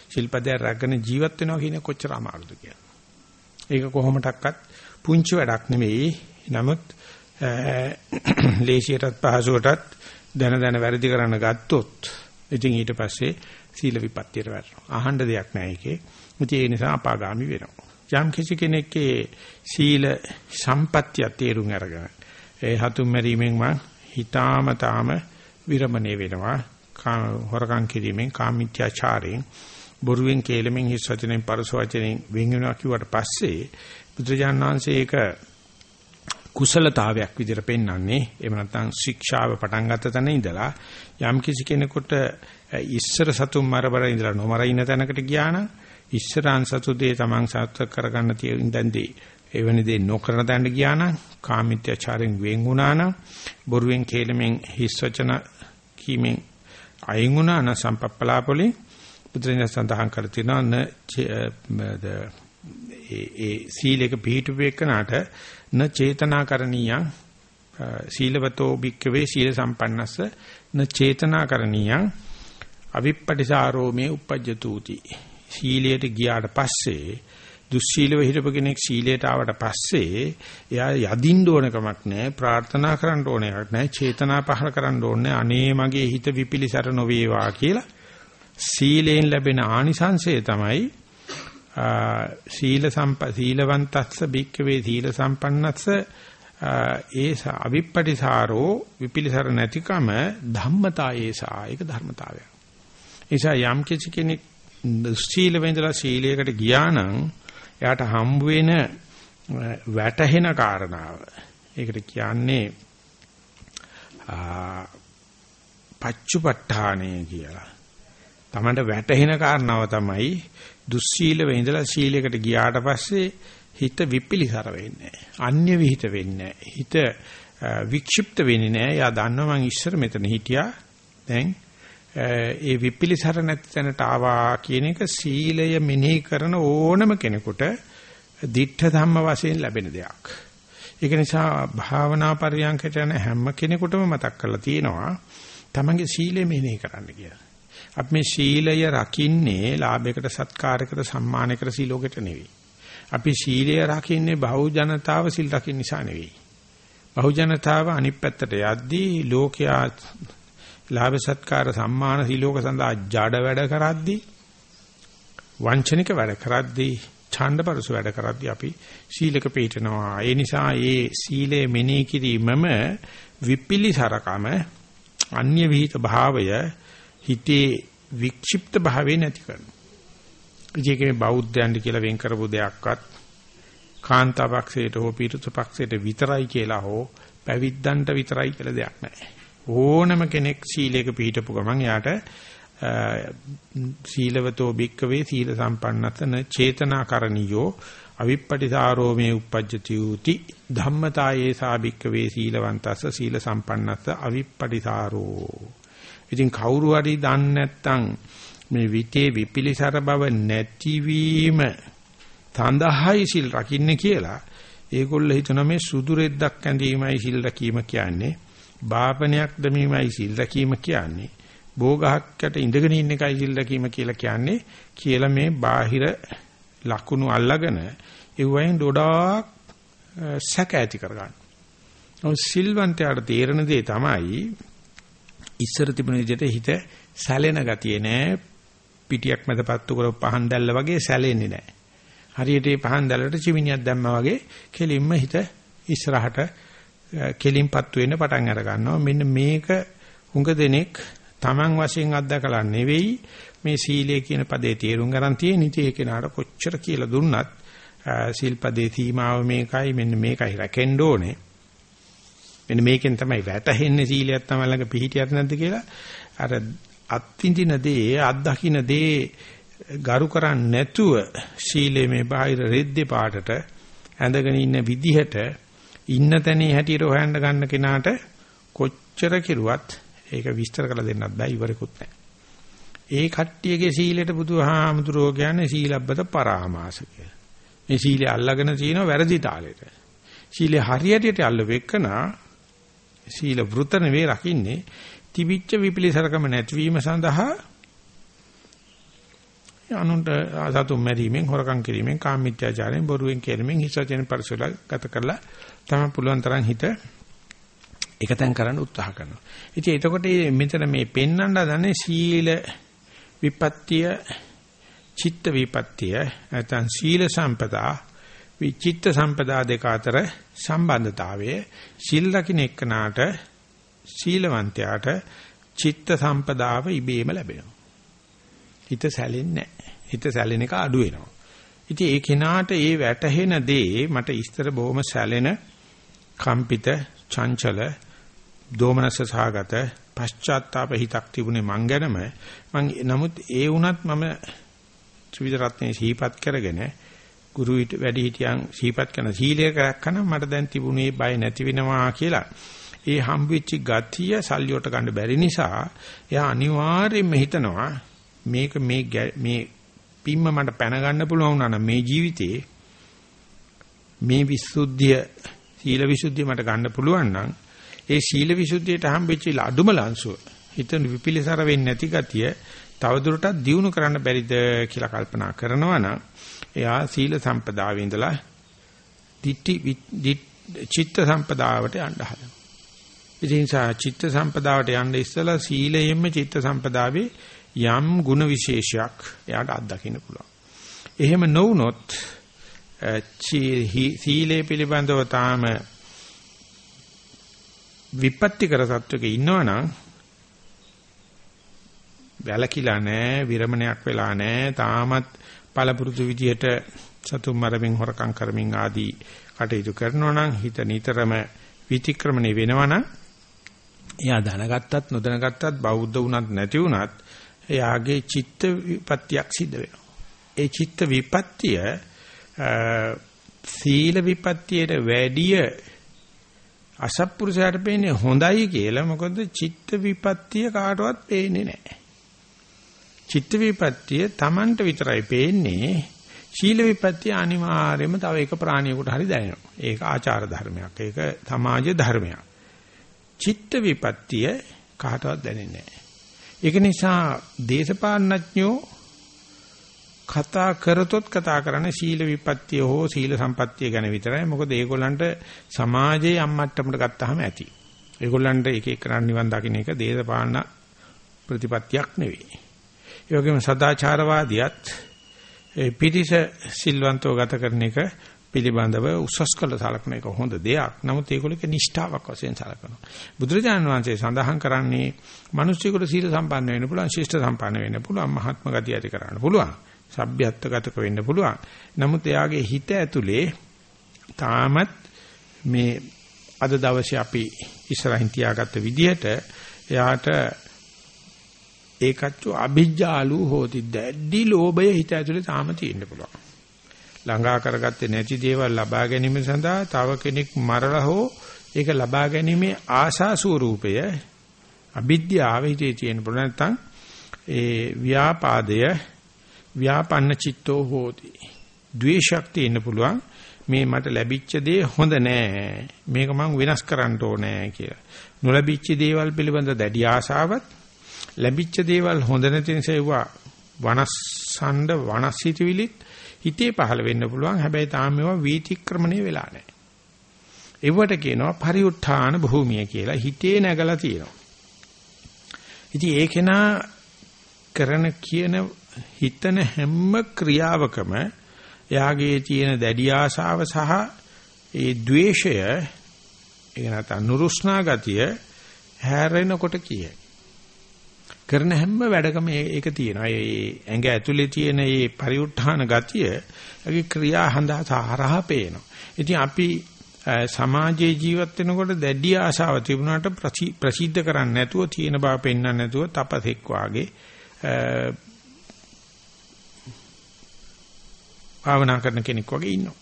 ශිල්පදයක් රැගෙන ජීවත් වෙනවා කියන කොච්චර අමාරුද කියලා. ඒක කොහොමඩක්වත් පුංචි වැඩක් නෙවෙයි. නමුත් ලේසියටත් පහසුවටත් දන දන වැරදි කරන්න ගත්තොත් ඉතින් ඊට පස්සේ සීල විපත්තියට වැටෙනවා. අහන්න දෙයක් නැහැ ඒකේ. ඉතින් ඒ නිසා අපාගාමි වෙනවා. යම් කිසි කෙනෙක්ගේ සීල සම්පත්‍ය තේරුම් අරගෙන ඒ හතුම් මරීමෙන් මං හිතාමතාම විරමණය වෙනවා. හොරකම් කිරීමෙන් කාමීත්‍යාචාරයෙන් බොරුවෙන් කේලමෙන් හිස් වචනෙන් පරස වචනෙන් වෙන් වෙනවා කිව්වට පස්සේ බුදුජාණන් වහන්සේ ඒක කුසලතාවයක් විදිහට පෙන්වන්නේ එහෙම නැත්නම් ශික්ෂාව පටන් ගත්ත තැන ඉඳලා යම් කිසි කෙනෙකුට ඉස්සර සතුන් මරබර ඉඳලා නොමර ඉන්න තැනකට ගියා නම් ඉස්සරහන් සතු දේ තමන් සාර්ථක කරගන්න තියෙන ඉඳන්දී එවැනි දේ නොකරන තැනට ගියා නම් කාමීත්‍යචාරයෙන් වෙන් වුණා නම් බොරුවෙන් කේලමෙන් හිස් වචන කීමෙන් අයින් වුණා නම් සම්පප්පලාපොලේ බුදුරජාණන් සඳහන් කර තිනවා න ඒ සීලයක පිළිපිටු එක්කනට න චේතනාකරණීයං සීලවතෝ භික්කවේ සීල සම්පන්නස්ස න චේතනාකරණීයං අවිප්පටිසාරෝ මේ uppajjatuti සීලයට ගියාට පස්සේ දුස්සීලව හිටපු කෙනෙක් සීලයට ආවට පස්සේ එයා යදින්න ඕන කමක් නැහැ ප්‍රාර්ථනා කරන්න ඕන එකක් නැහැ චේතනා පහල කරන්න ඕනේ අනේ මගේ හිත විපිලිසර නොවේවා කියලා සීලයෙන් ලැබෙන ආනිසංසය තමයි සීල සම්ප සීලවන්තස්ස භික්කවේ සීල සම්පන්නස්ස ඒ අවිප්පටිසාරෝ විපිලිසර නැතිකම ධම්මතායේසා ඒක ධර්මතාවයක්. ඒසා යම් කිසි කෙනෙක් සීල වෙන්දලා සීලයකට ගියා නම් එයාට හම්බ වෙන වැටහෙන කාරණාව. ඒකට කියන්නේ පච්චුපට්ඨානය කියලා. Tamanට වැටහෙන කාරණාව තමයි දුස්සීලව ඉඳලා සීලයකට ගියාට පස්සේ හිත විපිලිසර වෙන්නේ අන්‍ය විහිිත වෙන්නේ හිත වික්ෂිප්ත වෙන්නේ නැහැ. යා දන්නවා මං ඉස්සර මෙතන හිටියා. දැන් ඒ විපිලිසර නැති තැනට ආවා කියන එක සීලය මෙනෙහි කරන ඕනම කෙනෙකුට දිඨ ධම්ම වශයෙන් ලැබෙන දෙයක්. ඒක නිසා භාවනා පරියන්කට යන හැම කෙනෙකුටම මතක් කරලා තියෙනවා තමන්ගේ සීලය මෙනෙහි කරන්න කියලා. අපි මේ සීලය රකින්නේ ලාභයකට සත්කාරයකට සම්මානයකට සීලෝකයට නෙවෙයි. අපි සීලය රකින්නේ බහු ජනතාව සිල් රකින්න නිසා නෙවෙයි. බහු ජනතාව අනිත් පැත්තට යද්දී ලෝකයා ලාභ සත්කාර සම්මාන සීලෝක සඳහා ජඩ වැඩ කරද්දී වංචනික වැඩ කරද්දී ඡණ්ඩපරස වැඩ කරද්දී අපි සීලක පිළිටනවා. ඒ නිසා ඒ සීලය මෙනෙහි කිරීමම විපිලිසරකම අන්‍ය විහිිත භාවය හිතේ වික්ෂිප්ත භාවය නැති කරනවා. ඉතින් බෞද්ධයන්ට කියලා වෙන් කරපු දෙයක්වත් කාන්තාවක්සයට හෝ පිරිසපක්සයට විතරයි කියලා හෝ පැවිද්දන්ට විතරයි කියලා දෙයක් නැහැ. ඕනම කෙනෙක් සීලයක පිළිපදපු ගමන් යාට සීලවතෝ භික්කවේ සීල සම්පන්නතන චේතනාකරණියෝ අවිප්පටිසාරෝ මේ uppajjati uti ධම්මතායේ සාභික්කවේ සීලවන්තස්ස සීල සම්පන්නස්ස අවිප්පටිසාරෝ. ඉතින් කවුරු හරි දන්නේ නැත්නම් මේ විතේ විපිලිසර බව නැතිවීම තඳහයි සිල් රකින්න කියලා ඒගොල්ල හිතන මේ සුදු රෙද්දක් ඇඳීමයි සිල් රකීම කියන්නේ. බාපනයක් දැමීමයි සිල් රකීම කියන්නේ බෝගහක්කට ඉඳගෙන ඉන්න එකයි සිල් රකීම කියලා කියන්නේ කියලා මේ බාහිර ලකුණු අල්ලගෙන ඒවයින් ගොඩාක් සැක ඇති කරගන්න. ඔව් සිල්වන්තයාට තේරෙන දේ තමයි ඉස්සර තිබුණ විදිහට හිත සැලෙන ගතිය නෑ. පිටියක් මැද පත්තු කර පහන් දැල්ල වගේ සැලෙන්නේ නෑ. හරියට මේ පහන් දැල්ලට චිමිනියක් දැම්මා වගේ කෙලින්ම හිත ඉස්සරහට කෙලින්පත් වෙන්න පටන් අර ගන්නවා. මෙන්න මේක හුඟ දෙනෙක් Taman වශයෙන් අත්දකලා නෙවෙයි මේ සීලය කියන පදේ තේරුම් ගන්න තියෙන ඉතින් ඒක නාට කොච්චර කියලා දුන්නත් සීල්පදේ සීමාව මේකයි මෙන්න මේකයි රැකෙන්න ඕනේ මෙන්න මේකෙන් තමයි වැටහෙන්නේ සීලයක් තමයි ළඟ පිහිටියත් නැද්ද කියලා අර අත්විඳින දේ අත්දකින්න දේ ගරු කරන්නේ නැතුව සීලේ මේ බාහිර රෙද්දේ පාටට ඇඳගෙන ඉන්න විදිහට ඉන්න තැනේ හැටියට හොයන්න ගන්න කෙනාට කොච්චර කිරුවත් ඒක විස්තර කරලා දෙන්නත් බෑ ඉවරෙකුත් නැහැ. ඒ කට්ටියගේ සීලයට බුදුහාමුදුරෝ කියන්නේ සීලබ්බත පරාමාස කියලා. මේ සීලය අල්ලගෙන තියෙන වැරදි තාලෙට. සීලය හරියටට අල්ලවෙකනා සීල වෘත නෙවෙයි රකින්නේ තිබිච්ච විපිලිසරකම නැතිවීම සඳහා අනුන්ට සතුම් මැරීමෙන් හොරකම් කිරීමෙන් කාමීත්‍යාචාරයෙන් බොරුවෙන් කියලමින් හිසචෙන පරිසල ගත කරලා තමයි පුළුවන් තරම් හිත එකතෙන් කරන්න උත්සාහ කරනවා. ඉතින් එතකොට මෙතන මේ පෙන්වන්න දන්නේ සීල විපත්තිය චිත්ත විපත්තිය නැත්නම් සීල සම්පදා විචිත්ත සම්පදා දෙක අතර සම්බන්ධතාවය සීල් රකින්න එක්කනාට සීලවන්තයාට චිත්ත සම්පදාව ඉබේම ලැබෙනවා. හිත සැලෙන්නේ නැහැ. හිත සැලෙන එක අඩු වෙනවා. ඉතින් ඒ කෙනාට ඒ වැටහෙන දේ මට ඉස්තර බොහොම සැලෙන කම්පිත චංචල දෝමනස සහගත පශ්චාත්තාප හිතක් තිබුණේ මං ගැනම. මං නමුත් ඒ වුණත් මම ත්‍රිවිධ රත්නේ සිහිපත් කරගෙන ගුරු වැඩි හිටියන් සිහිපත් කරන සීලය කරක්කනම් මට දැන් තිබුණේ බය නැති වෙනවා කියලා. ඒ හම්බෙච්ච ගතිය සල්ලියට ගන්න බැරි නිසා එයා අනිවාර්යයෙන්ම හිතනවා මේක මේ මේ පිම්ම මට පැන ගන්න පුළුවන් වුණා නම් මේ ජීවිතේ මේ විසුද්ධිය සීල විසුද්ධිය මට ගන්න පුළුවන් නම් ඒ සීල විසුද්ධියට හම්බෙච්ච අඩුම ලංසුව හිතන විපිලිසර වෙන්නේ නැති ගතිය තවදුරටත් දියුණු කරන්න බැරිද කියලා කල්පනා කරනවා නම් එයා සීල සම්පදාවේ ඉඳලා ditthi චිත්ත සම්පදාවට යන්න හදනවා. ඉතින් සා චිත්ත සම්පදාවට යන්න ඉස්සලා සීලයෙන්ම චිත්ත සම්පදාවේ යම් ಗುಣ විශේෂයක් එයාට අත්දකින්න පුළුවන්. එහෙම නොවුනොත් සීලේ පිළිබඳව තාම විපත්ති කර සත්වක ඉන්නවනම් වැලකිලා නැහැ විරමණයක් වෙලා නැහැ තාමත් පළපුරුදු විදියට සතුම් මරමින් හොරකම් කරමින් ආදී කටයුතු කරනවා නම් හිත නිතරම විතික්‍රමණය වෙනවා නම් එයා දැනගත්තත් නොදැනගත්තත් බෞද්ධ වුණත් නැති වුණත් එයාගේ චිත්ත විපත්තියක් සිද්ධ වෙනවා. ඒ චිත්ත විපත්තිය සීල විපත්තියට වැඩිය අසත්පුරුෂයාට පේන්නේ හොඳයි කියලා මොකද චිත්ත විපත්තිය කාටවත් පේන්නේ නැහැ. චිත්ත විපත්තිය Tamanට විතරයි පේන්නේ. ශීල විපත්තිය අනිවාර්යයෙන්ම තව එක ප්‍රාණියෙකුට හරි දැනෙනවා. ඒක ආචාර ධර්මයක්. ඒක සමාජ ධර්මයක්. චිත්ත විපත්තිය කාටවත් දැනෙන්නේ නැහැ. ඒක නිසා දේශපාලනඥයෝ කතා කරතොත් කතා කරන්නේ සීල විපත්තිය හෝ සීල සම්පත්තිය ගැන විතරයි. මොකද ඒගොල්ලන්ට සමාජයේ අම්මට්ටමට ගත්තාම ඇති. ඒගොල්ලන්ට එක එක කරන් නිවන් දකින්න එක දේශපාලන ප්‍රතිපත්තියක් නෙවෙයි. ඒ වගේම සදාචාරවාදියත් පිටිස සිල්වන්තව ගත කරන එක පිළිබඳව උසස් කළ සලකන එක හොඳ දෙයක්. නමුත් ඒගොල්ලෝක නිෂ්ඨාවක් වශයෙන් සලකනවා. බුදුරජාණන් වහන්සේ සඳහන් කරන්නේ මිනිස්සුන්ට සීල සම්පන්න වෙන්න පුළුවන්, ශිෂ්ට සම්පන්න වෙන්න පුළුවන්, මහත්ම ගතිය ඇති කරන්න පුළුවන්. සભ્યත්වගතක වෙන්න පුළුවන්. නමුත් එයාගේ හිත ඇතුලේ තාමත් මේ අද දවසේ අපි ඉස්සරහින් තියාගත්ත විදිහට එයාට ඒකච්චු අභිජ්ජාලු හෝති දැඩි ලෝභය හිත ඇතුලේ තාම තියෙන්න පුළුවන්. ළඟා කරගත්තේ නැති දේවල් ලබා ගැනීම සඳහා තව කෙනෙක් මරලා හෝ ඒක ලබා ගැනීමේ ආශා ස්වරූපය අවිද්‍යාව හිතේ තියෙන පුළුවන් නැත්නම් ඒ ව්‍යාපාදය ව්‍යාපන්න චිත්තෝ හෝති. ද්වේෂයක් තියෙන්න පුළුවන්. මේ මට ලැබිච්ච දේ හොඳ නෑ. මේක මම වෙනස් කරන්න ඕනේ කියලා. නොලැබිච්ච දේවල් පිළිබඳ දැඩි ආශාවත් ලැබිච්ච දේවල් හොඳ නැති නිසා ඒවා වනස්සඬ වනස්සිතවිලිත් හිතේ පහළ වෙන්න පුළුවන්. හැබැයි තාම ඒවා වීතික්‍රමණය වෙලා නැහැ. ඒවට කියනවා පරිඋත්ථාන භූමිය කියලා. හිතේ නැගලා තියෙනවා. ඉතින් ඒකේනා කරන කියන හිතන හැම ක්‍රියාවකම එයාගේ තියෙන දැඩි ආශාව සහ ඒ द्वේෂය ඒක නැත්නම් නුරුස්නා ගතිය හැරෙනකොට කියයි. කරන හැම වැඩකම ඒක තියෙනවා. ඒ ඇඟ ඇතුලේ තියෙන මේ පරිඋත්ථාන ගතිය ඒගේ ක්‍රියා හඳා හරහා පේනවා. ඉතින් අපි සමාජයේ ජීවත් වෙනකොට දැඩි ආශාව තිබුණාට ප්‍රසිද්ධ කරන්නේ නැතුව තියෙන බව පෙන්වන්න නැතුව තපසෙක් වාගේ භාවනා කරන කෙනෙක් වගේ ඉන්නවා.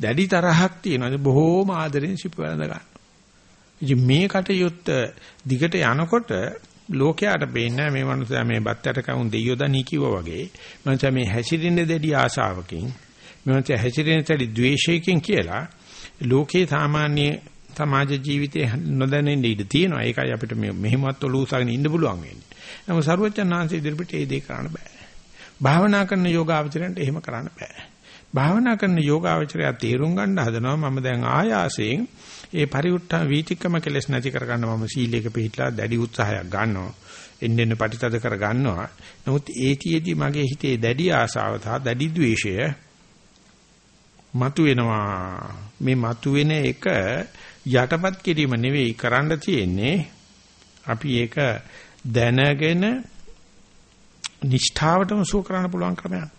දැඩි තරහක් තියෙනවා. බොහෝම ආදරෙන් සිප වැළඳ ගන්නවා. ඉතින් මේ කටයුත්ත දිගට යනකොට ලෝකයට පේන්නේ මේ මනුස්සයා මේ බත්තට කවුන් දෙයියෝ දනී කිව්වා වගේ මනුස්සයා මේ හැසිරෙන්නේ දෙඩි ආශාවකින් මනුස්සයා හැසිරෙන්නේ දෙඩි ද්වේෂයකින් කියලා ලෝකේ සාමාන්‍ය සමාජ ජීවිතේ නොදැනෙන්න ඉඩ තියෙනවා. ඒකයි අපිට මේ මෙහෙමවත් ඔලූසගෙන ඉන්න පුළුවන් වෙන්නේ. නමුත් සරුවචනාංශ ඉදිරිපිට ඒ දේ කරන්න බෑ. භාවනා කරන යෝගාවචරයන්ට එහෙම කරන්න බෑ. භාවනා කරන යෝගාවචරය තේරුම් ගන්න හදනවා මම දැන් ආයාසයෙන් ඒ පරිඋත්ථාන වීතික්කම කෙලස් නැති කරගන්න මම සීලයක පිළිట్లా දැඩි උත්සාහයක් ගන්නවා. එන්න එන්න පටිතද කර ගන්නවා. නමුත් ඒතියෙදි මගේ හිතේ දැඩි ආසාව සහ දැඩි ද්වේෂය මතු වෙනවා. මේ මතු වෙන එක යටපත් කිරීම නෙවෙයි කරන්න තියෙන්නේ. අපි ඒක දැනගෙන නිෂ්ඨාවටම සුව කරන්න පුළුවන් ක්‍රමයක්.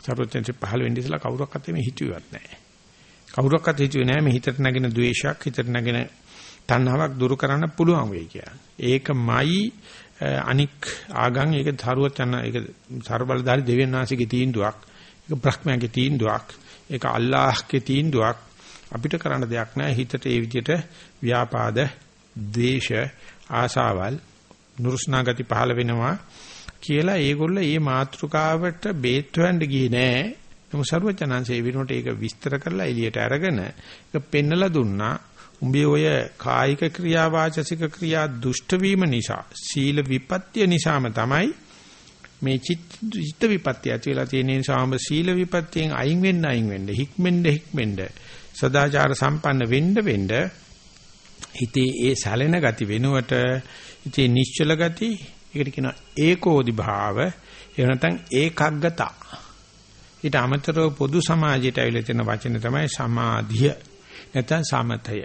සරුවචන්සේ පහළ වෙන්න ඉස්සලා කවුරක්වත් මේ හිතුවේවත් නැහැ. කවුරක්වත් හිතුවේ නැහැ මේ හිතට නැගෙන ද්වේෂයක් හිතට නැගෙන තණ්හාවක් දුරු කරන්න පුළුවන් වෙයි කියලා. ඒකමයි අනික් ආගම් ඒක තරුවත් යන ඒක ਸਰබලධාරි දෙවියන් වහන්සේගේ තීන්දුවක්. ඒක බ්‍රහ්මයාගේ තීන්දුවක්. ඒක අල්ලාහ්ගේ තීන්දුවක්. අපිට කරන්න දෙයක් නැහැ හිතට ඒ විදිහට ව්‍යාපාද, ද්වේෂ, ආසාවල්, නුරුස්නා ගති පහළ වෙනවා කියලා ඒගොල්ලෝ මේ මාත්‍රකාවට බේත් හොයන්න ගියේ නෑ. නමුත් ਸਰවඥාන්සේ විනෝට ඒක විස්තර කරලා එළියට අරගෙන ඒක පෙන්නලා දුන්නා. උඹේ ඔය කායික ක්‍රියා වාචසික ක්‍රියා දුෂ්ට වීම නිසා සීල විපත්‍ය නිසාම තමයි මේ චිත්ත විපත්‍ය ඇති වෙලා තියෙන නිසා ඔබ සීල විපත්‍යයෙන් අයින් වෙන්න අයින් වෙන්න හික්මෙන්න හික්මෙන්න සදාචාර සම්පන්න වෙන්න වෙන්න හිතේ ඒ සැලෙන ගති වෙනුවට හිතේ නිශ්චල ගති ඒකට කියනවා ඒකෝදි භාව එහෙම නැත්නම් ඒකග්ගතා ඊට අමතරව පොදු සමාජයට ඇවිල්ලා තියෙන වචන තමයි සමාධිය නැත්නම් සමතය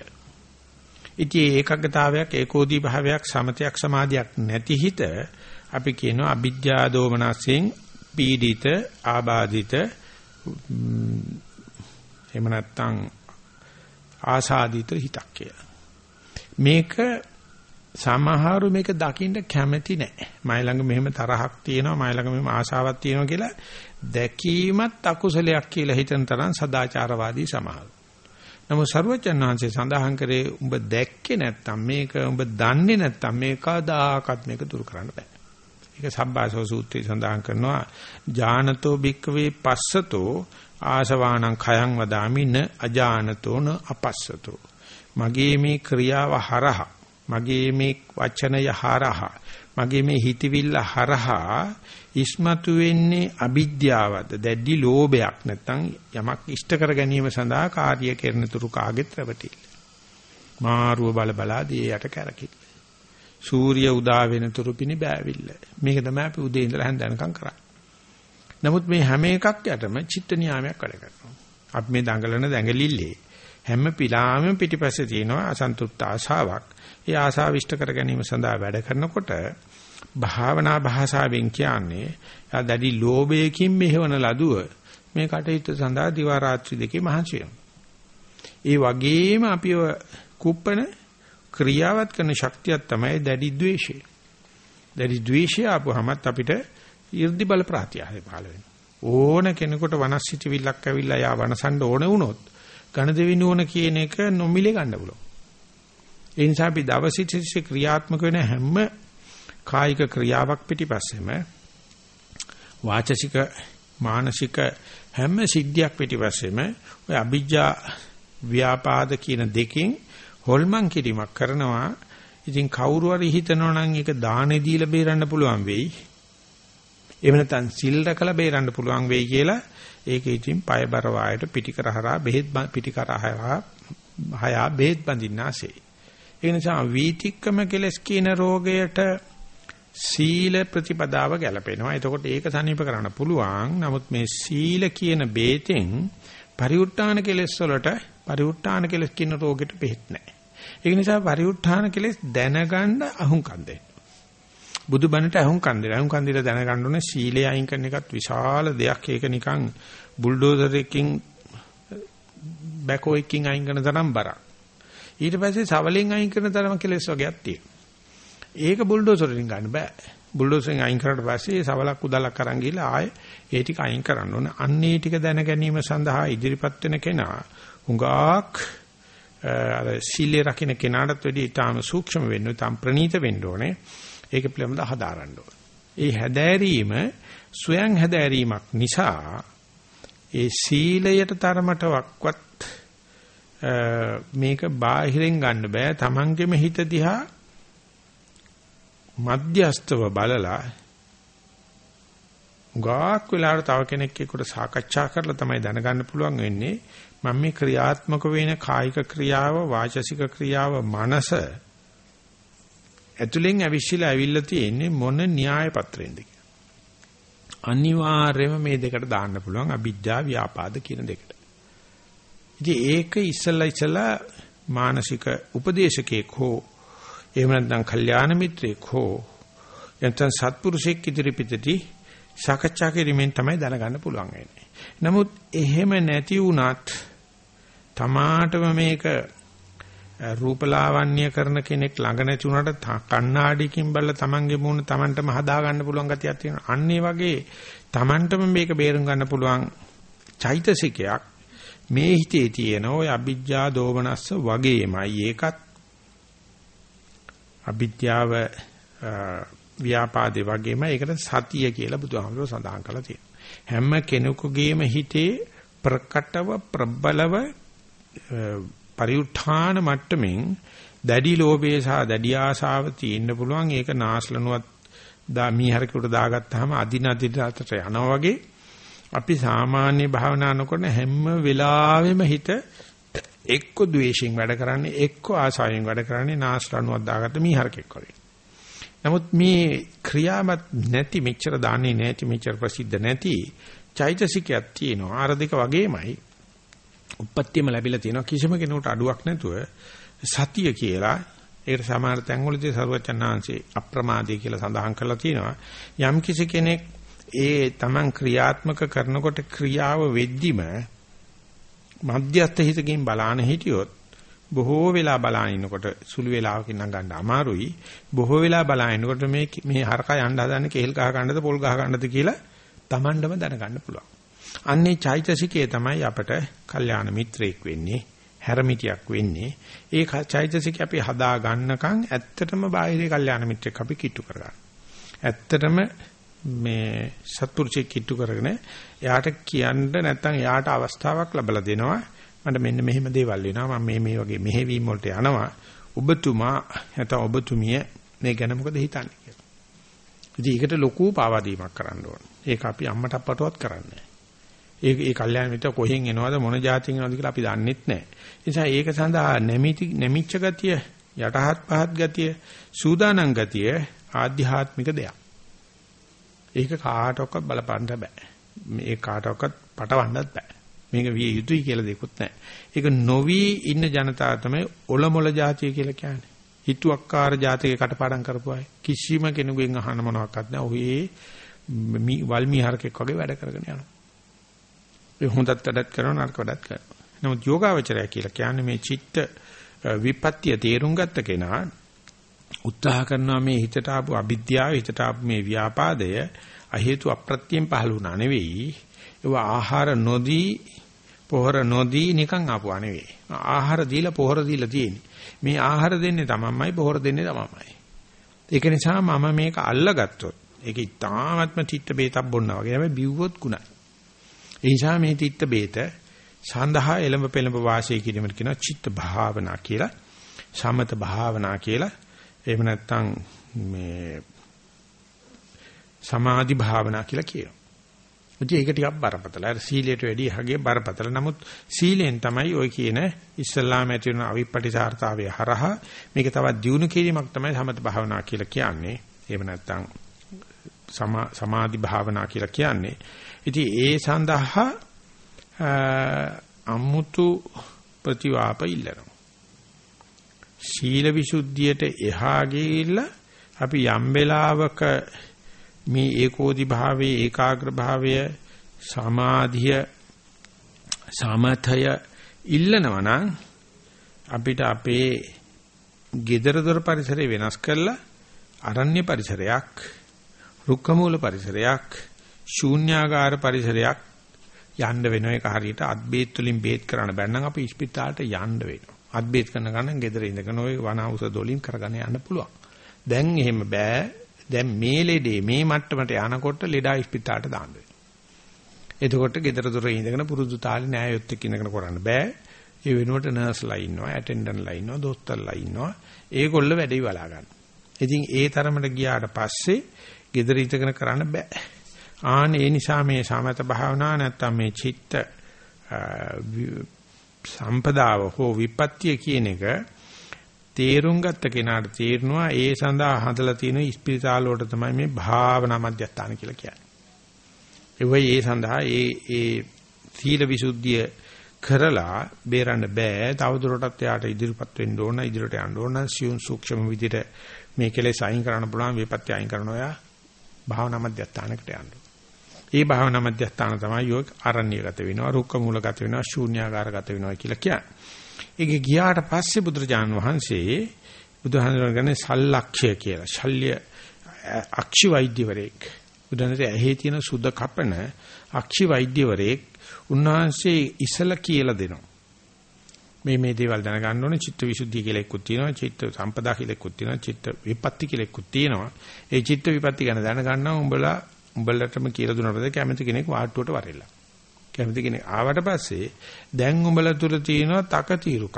ඉතින් ඒකග්ගතාවයක් ඒකෝදී භාවයක් සමතයක් සමාධියක් නැති හිත අපි කියනවා අවිද්‍යා දෝමනසෙන් පීඩිත ආබාධිත එහෙම නැත්නම් ආසාදිත හිතක් කියලා. මේක සමහරු මේක දකින්න කැමති නැහැ. මයි ළඟ මෙහෙම තරහක් තියෙනවා, මයි ළඟ මෙහෙම ආශාවක් තියෙනවා කියලා දැකීමත් අකුසලයක් කියලා හිතන තරම් සදාචාරවාදී සමහරු. නමුත් සරුවචන් වහන්සේ සඳහන් කරේ උඹ දැක්කේ නැත්තම් මේක උඹ දන්නේ නැත්තම් මේක කදාකත් මේක දුරු කරන්න බෑ. ඒක සබ්බාසව සූත්‍රයේ සඳහන් කරනවා ඥානතෝ භික්කවේ පස්සතෝ ආසවාණං khයං වදාමින අජානතෝ න අපස්සතෝ මගේ මේ ක්‍රියාව හරහා මගේ මේ වචනය හරහා මගේ මේ හිතවිල්ල හරහා ඉස්මතු වෙන්නේ අවිද්‍යාවද? දැඩි ලෝභයක් නැත්නම් යමක් ඉෂ්ට කර ගැනීම සඳහා කාර්ය කරන තුරු කාගෙත් රැවටිල්ල. මාරුව බල බලා දී යට කැරකිල්ල. සූර්ය උදා වෙන තුරු පිණි බෑවිල්ල. මේක තමයි අපි උදේ ඉඳලා හැන්දනකම් කරන්නේ. නමුත් මේ හැම එකක් යටම චිත්ත නියාමයක් වැඩ කරනවා. අපි මේ දඟලන දැඟලිල්ලේ හැම පිලාවෙම පිටිපස්සේ තියෙනවා අසන්තුෂ්ත ආශාවක්. ඒ ආශාව ඉෂ්ට කර ගැනීම සඳහා වැඩ කරනකොට භාවනා භාෂාවෙන් කියන්නේ යා දැඩි ලෝභයකින් මෙහෙවන ලදුව මේ කටයුත්ත සඳහා දිවා රාත්‍රී දෙකේ මහන්සි ඒ වගේම අපිව කුප්පන ක්‍රියාවත් කරන ශක්තියක් තමයි දැඩි ද්වේෂය. දැඩි ද්වේෂය ආපුවමත් අපිට 이르දි බල ප්‍රත්‍යාහය පහළ වෙනවා. ඕන කෙනෙකුට වනස්සිතවිල්ලක් ඇවිල්ලා යා වනසන්න ඕන වුණොත් ඝන දෙවි නුවණ කියන එක නොමිලේ ගන්න පුළුවන්. ඒ නිසා අපි දවසිට ක්‍රියාත්මක වෙන හැම කායික ක්‍රියාවක් පිටිපස්සෙම වාචසික මානසික හැම සිද්ධියක් පිටිපස්සෙම ඔය අභිජ්ජා ව්‍යාපාද කියන දෙකෙන් හොල්මන් කිරීමක් කරනවා. ඉතින් කවුරු හරි හිතනවා නම් ඒක දානේ දීලා බේරන්න පුළුවන් වෙයි. එහෙම නැත්නම් සිල් රැකලා බේරන්න පුළුවන් වෙයි කියලා ඒක ඉතින් පය බර වායට පිටිකරහරා බෙහෙත් පිටිකරහරා හයා බෙහෙත් බඳින්නාසේ. ඒ නිසා වීතික්කම කෙලස් කියන රෝගයට සීල ප්‍රතිපදාව ගැලපෙනවා. එතකොට ඒක සනීප කරන්න පුළුවන්. නමුත් මේ සීල කියන බේතෙන් පරිඋත් ทาน කෙලස් වලට පරිඋත් ทาน කෙලස් කියන රෝගෙට බෙහෙත් නැහැ. ඒක නිසා පරිඋත් ทาน කෙලස් දැනගන්න අහුම්කම් දෙන්න. බුදුබණට අහුම්කම් දෙන්න. අහුම්කම් දීලා දැනගන්න ඕනේ සීලය අයින් කරන එකත් විශාල දෙයක්. ඒක නිකන් බුල්ඩෝසර් එකකින් බැකෝ එකකින් අයින් කරන තරම් බරක්. ඊට පස්සේ සවලෙන් අයින් කරන තරම කෙලස් වර්ගයක් තියෙනවා. ඒක බුල්ඩෝසරෙන් ගන්න බෑ. බුල්ඩෝසරෙන් අයින් කරාට පස්සේ සවලක් උදලක් අරන් ගිහලා ආයේ ඒ ටික අයින් කරන්න ඕනේ. අන්න ඒ ටික දැන ගැනීම සඳහා ඉදිරිපත් වෙන කෙනා හුඟක් අර සීලේ රකින්න කෙනාටත් වැඩි ඊටාම සූක්ෂම වෙන්න, ඊටාම ප්‍රණීත වෙන්න ඕනේ. ඒක පිළිබඳව හදාරන්න ඕනේ. ඒ හැදෑරීම ස්වයං හැදෑරීමක් නිසා ඒ සීලයට තරමටවත් මේක බාහිරින් ගන්න බෑ. Tamangeම හිත දිහා මධ්‍යස්තව බලලා ගාක් වෙලාවට තව කෙනෙක් එක්කට සාකච්ඡා කරලා තමයි දැනගන්න පුළුවන් වෙන්නේ මම මේ ක්‍රියාත්මක වෙන කායික ක්‍රියාව වාචසික ක්‍රියාව මනස ඇතුලෙන් ඇවිස්සලා ඇවිල්ලා තියෙන්නේ මොන න්‍යාය පත්‍රෙන්ද අනිවාර්යයෙන්ම මේ දෙකට දාන්න පුළුවන් අවිජ්ජා ව්‍යාපාද කියන දෙකට. ඉතින් ඒක ඉස්සලා ඉස්සලා මානසික උපදේශකෙක් හෝ එහෙම නැත්නම් කල්යාණ මිත්‍රෙක් හෝ එතන සත්පුරුෂෙක් ඉදිරිපිටදී සාකච්ඡා කිරීමෙන් තමයි දැනගන්න පුළුවන් වෙන්නේ. නමුත් එහෙම නැති වුණත් තමාටම මේක රූපලාවන්‍ය කරන කෙනෙක් ළඟ නැති වුණාට කණ්ණාඩියකින් බලලා Tamange මූණ Tamanටම හදා ගන්න පුළුවන් ගතියක් තියෙනවා. අන්න ඒ වගේ Tamanටම මේක බේරුම් ගන්න පුළුවන් චෛතසිකයක් මේ හිතේ තියෙන ওই අවිජ්ජා දෝමනස්ස වගේමයි ඒකත් අවිද්‍යාව ව්‍යාපාදේ වගේම ඒකට සතිය කියලා බුදුහාමුදුරුවෝ සඳහන් කරලා තියෙනවා. හැම කෙනෙකුගේම හිතේ ප්‍රකටව ප්‍රබලව පරිඋත්ථාන මට්ටමින් දැඩි ලෝභය සහ දැඩි ආශාව තියෙන්න පුළුවන්. ඒක නාස්ලනුවත් දා මීහරකට දාගත්තාම අදින අදිටට යනවා වගේ අපි සාමාන්‍ය භාවනා කරන හැම වෙලාවෙම හිත එක්ක ද්වේෂයෙන් වැඩ කරන්නේ එක්ක ආසාවෙන් වැඩ කරන්නේ නාස්රණුවක් දාගත්ත මීහරකෙක් වගේ. නමුත් මේ ක්‍රියාවත් නැති මෙච්චර දාන්නේ නැති මෙච්චර ප්‍රසිද්ධ නැති චෛතසිකයක් තියෙනවා. ආර දෙක වගේමයි. උප්පත්තියම ලැබිලා තියෙනවා කිසිම කෙනෙකුට අඩුවක් නැතුව සතිය කියලා ඒකට සමහර තැන්වලදී සරුවචනාංශේ අප්‍රමාදී කියලා සඳහන් කරලා තියෙනවා. යම් කිසි කෙනෙක් ඒ Taman ක්‍රියාත්මක කරනකොට ක්‍රියාව වෙද්දිම මධ්‍යස්ථ හිතකින් බලාන හිටියොත් බොහෝ වෙලා බලාන ඉන්නකොට සුළු වෙලාවකින් නම් ගන්න අමාරුයි බොහෝ වෙලා බලාන ඉන්නකොට මේ මේ හරකා යන්න හදන්නේ කෙල් ගහ ගන්නද පොල් ගහ ගන්නද කියලා Tamandම දැනගන්න පුළුවන්. අන්නේ චෛතසිකයේ තමයි අපට කල්යාණ මිත්‍රයෙක් වෙන්නේ හැරමිටියක් වෙන්නේ. ඒ චෛතසික අපි හදා ගන්නකම් ඇත්තටම බාහිරේ කල්යාණ මිත්‍රෙක් අපි කිට්ටු කරගන්න. ඇත්තටම මේ සත්පුරුෂයෙක් කිට්ටු කරගෙන එයාට කියන්න නැත්නම් එයාට අවස්ථාවක් ලැබලා දෙනවා මට මෙන්න මෙහෙම දේවල් වෙනවා මම මේ මේ වගේ මෙහෙවීම් වලට යනවා ඔබතුමා නැත්නම් ඔබතුමිය මේ ගැන මොකද හිතන්නේ කියලා. ඉතින් ඒකට ලොකු පාවාදීමක් කරන්න ඕන. ඒක අපි අම්මට අප්පටවත් කරන්නේ ඒ ඒ කල්යාණ මිත්‍ර කොහෙන් එනවද මොන જાතියෙන් එනවද කියලා අපි දන්නෙත් නැහැ. ඒ නිසා ඒක සඳහා නැමිති නැමිච්ච ගතිය, යටහත් පහත් ගතිය, සූදානම් ගතිය ආධ්‍යාත්මික දෙයක්. ඒක කාටවත් බලපන්න බෑ. මේ කාටවත් පටවන්නත් බෑ. මේක විය යුතුයි කියලා දෙකුත් නැහැ. ඒක නොවි ඉන්න ජනතාව තමයි ඔලොමොල જાතිය කියලා කියන්නේ. හිතුවක්කාර જાතියේ කටපාඩම් කරපුවා කිසිම කෙනෙකුගෙන් අහන්න මොනවත් නැහැ. ඔහේ වල්මි හරකෙක් වගේ වැඩ කරගෙන යනවා. ඒ හොඳත් වැඩත් කරනවා නරක වැඩත් කරනවා. නමුත් යෝගාවචරය කියලා කියන්නේ මේ චිත්ත විපත්‍ය තේරුම් ගත්ත කෙනා උත්සාහ කරනවා මේ හිතට ආපු අවිද්‍යාව හිතට ආපු මේ ව්‍යාපාදය අහේතු අප්‍රත්‍යයෙන් පහළ වුණා නෙවෙයි. ඒවා ආහාර නොදී පොහොර නොදී නිකන් ආපුවා නෙවෙයි. ආහාර දීලා පොහොර දීලා තියෙන්නේ. මේ ආහාර දෙන්නේ තමන්මයි පොහොර දෙන්නේ තමන්මයි. ඒක නිසා මම මේක අල්ලගත්තොත් ඒක ඉතාමත්ම තිත්ත බේතක් බොන්නා වගේ හැබැයි බිව්වොත් කුණයි ඒ නිසා මේ තිත්ත බේත සඳහා එළඹ පෙළඹ වාසය කිරීමට කියනවා චිත්ත භාවනා කියලා සමත භාවනා කියලා. එහෙම නැත්නම් මේ සමාධි භාවනා කියලා කියනවා. ඉතින් ඒක ටිකක් බරපතලයි. අර සීලයට වැඩිය හගේ බරපතල. නමුත් සීලෙන් තමයි ওই කියන ඉස්ලාම ඇති වෙන අවිපටිසාරතාවය හරහා මේක තවත් දියුණු කිරීමක් තමයි සමත භාවනා කියලා කියන්නේ. එහෙම නැත්නම් සමාධි භාවනා කියලා කියන්නේ. ඉතින් ඒ සඳහා අමුතු ප්‍රතිවාප ඉල්ලනවා. ශීල විසුද්ධියට එහා ගිහිල්ලා අපි යම් වෙලාවක මේ ඒකෝදි භාවයේ ඒකාග්‍ර භාවය සමාධිය සමතය ඉල්ලනවා නම් අපිට අපේ gedara dor පරිසරය වෙනස් කරලා අරණ්‍ය පරිසරයක් රුක්කමූල පරිසරයක් ශූන්‍යාකාර පරිසරයක් යන්න වෙන එක හරියට අත්බේත් වලින් බේත් කරන්න බැන්නම් අපි ඉස්පිතාලට යන්න වෙනවා. අත්බේත් කරන ගමන් gedara ඉඳගෙන ওই වන ඖෂධ වලින් කරගෙන යන්න පුළුවන්. දැන් එහෙම බෑ. දැන් මේ ලෙඩේ මේ මට්ටමට යනකොට ලෙඩා ඉස්පිතාලට දාන්න වෙනවා. එතකොට gedara දොර ඉඳගෙන පුරුදු තාලේ නෑයොත් එක්ක ඉඳගෙන කරන්න බෑ. ඒ වෙනුවට නර්ස්ලා ඉන්නවා, ඇටෙන්ඩන්ට්ලා ඉන්නවා, දොස්තරලා ඉන්නවා. ඒගොල්ලෝ වැඩේ බලා ගන්න. ඉතින් ඒ තරමට ගියාට පස්සේ gedara ඉතගෙන කරන්න බෑ. ආන ඒ නිසා මේ සමත භාවනා නැත්තම් මේ චිත්ත සම්පදාව හෝ විපත්‍ය කියන එක තේරුම් ගත්ත කෙනාට තේරෙනවා ඒ සඳහා හදලා තියෙන ඉස්පිරිතාල වලට තමයි මේ භාවනා මධ්‍යස්ථාන කියලා කියන්නේ. ඒ වෙයි ඒ සඳහා ඒ ඒ සීල විසුද්ධිය කරලා බේරන්න බෑ. තවදුරටත් එයාට ඉදිරිපත් වෙන්න ඕන, ඉදිරියට යන්න ඕන, සියුම් සූක්ෂම විදිහට මේ කෙලෙස් අයින් කරන්න පුළුවන් විපත්‍ය අයින් කරනවා යා භාවනා මධ්‍යස්ථානකට යන්න. ඒ භාවනා මධ්‍යස්ථාන තමයි යෝග ආරණ්‍යගත වෙනවා, රුක්ක මූලගත වෙනවා, ශූන්‍යාකාරගත වෙනවා කියලා කියන්නේ. ඒක ගියාට පස්සේ බුදුරජාන් වහන්සේ බුදුහාමුදුරන්ගේ සල්ලක්ෂය කියලා ශල්‍ය අක්ෂි වෛද්‍යවරයෙක්. බුදුන්සේ ඇහි තියෙන සුද කපන අක්ෂි වෛද්‍යවරයෙක් උන්වහන්සේ ඉසල කියලා දෙනවා. මේ මේ දේවල් දැනගන්න ඕනේ චිත්ත විසුද්ධිය කියලා එක්කුත් තියෙනවා චිත්ත සම්පදා කියලා එක්කුත් තියෙනවා චිත්ත විපatti කියලා එක්කුත් තියෙනවා. ඒ චිත්ත විපatti ගැන දැනගන්නවා උඹලා උඹලටම කියලා දුන්නාට පස්සේ කැමති කෙනෙක් වාට්ටුවට වරෙලා කැමති කෙනෙක් ආවට පස්සේ දැන් උඹලා තුල තියෙනවා තක తీරුක.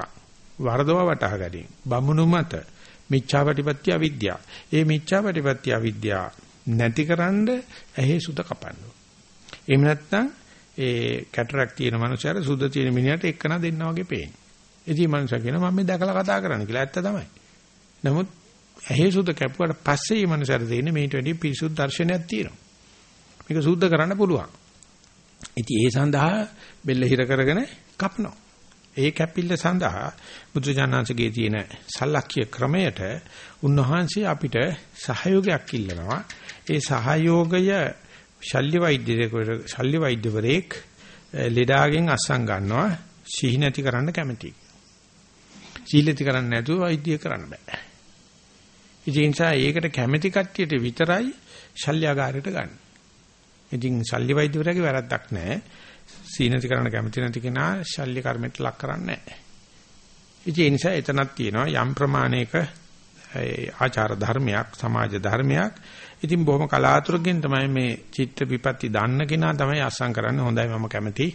වරදව වටහා ගැනීම. බමුණු මත මිච්ඡාපටිපත්‍ය අවිද්‍යාව. ඒ මිච්ඡාපටිපත්‍ය අවිද්‍යාව නැතිකරන්න ඇහි සුද කපන්න. එහෙම නැත්නම් ඒ කැටරක් තියෙන මනුස්සයර සුද තියෙන මිනිහට එක්කන දෙන්නා වගේ පේන්නේ. ඉතින් මනුස්සයා කියනවා මම මේ දැකලා කතා කරන්න කියලා. ඇත්ත තමයි. නමුත් ඇහි සුද කැපුවට පස්සේ මේ මනුස්සයාට දෙන්නේ මේට වැඩි පිරිසුදු දර්ශනයක් තියෙනවා. මේක සුද්ධ කරන්න පුළුවන්. ඉතින් ඒ සඳහා බෙල්ල හිර කරගෙන කපනවා. ඒ කැපිල්ල සඳහා බුදුජානනාංශගේ තියෙන සල්ලක්ෂ්‍ය ක්‍රමයට උන්වහන්සේ අපිට සහයෝගයක් ඉල්ලනවා. ඒ සහයෝගය ශල්‍ය වෛද්‍යවරයෙක් ශල්‍ය වෛද්‍යවරයෙක් ලෙඩාගෙන් අස්සන් ගන්නවා සිහි නැති කරන්න කැමති. සීලති කරන්න නැතුව වෛද්‍ය කරන්න බෑ. ඒ නිසා ඒකට කැමැති කට්ටියට විතරයි ශල්‍යගාරයට ගන්න. ඉතින් ශල්‍ය වෛද්‍යවරයාගේ වැරද්දක් නැහැ. සීනති කරන්න කැමති නැති කෙනා ශල්‍ය කර්මයට ලක් කරන්නේ නැහැ. ඉතින් ඒ නිසා එතනක් තියෙනවා යම් ප්‍රමාණයක ආචාර ධර්මයක් සමාජ ධර්මයක්. ඉතින් බොහොම කලාතුරකින් තමයි මේ චිත්ත විපatti දන්න කෙනා තමයි අස්සම් කරන්නේ හොඳයි මම කැමති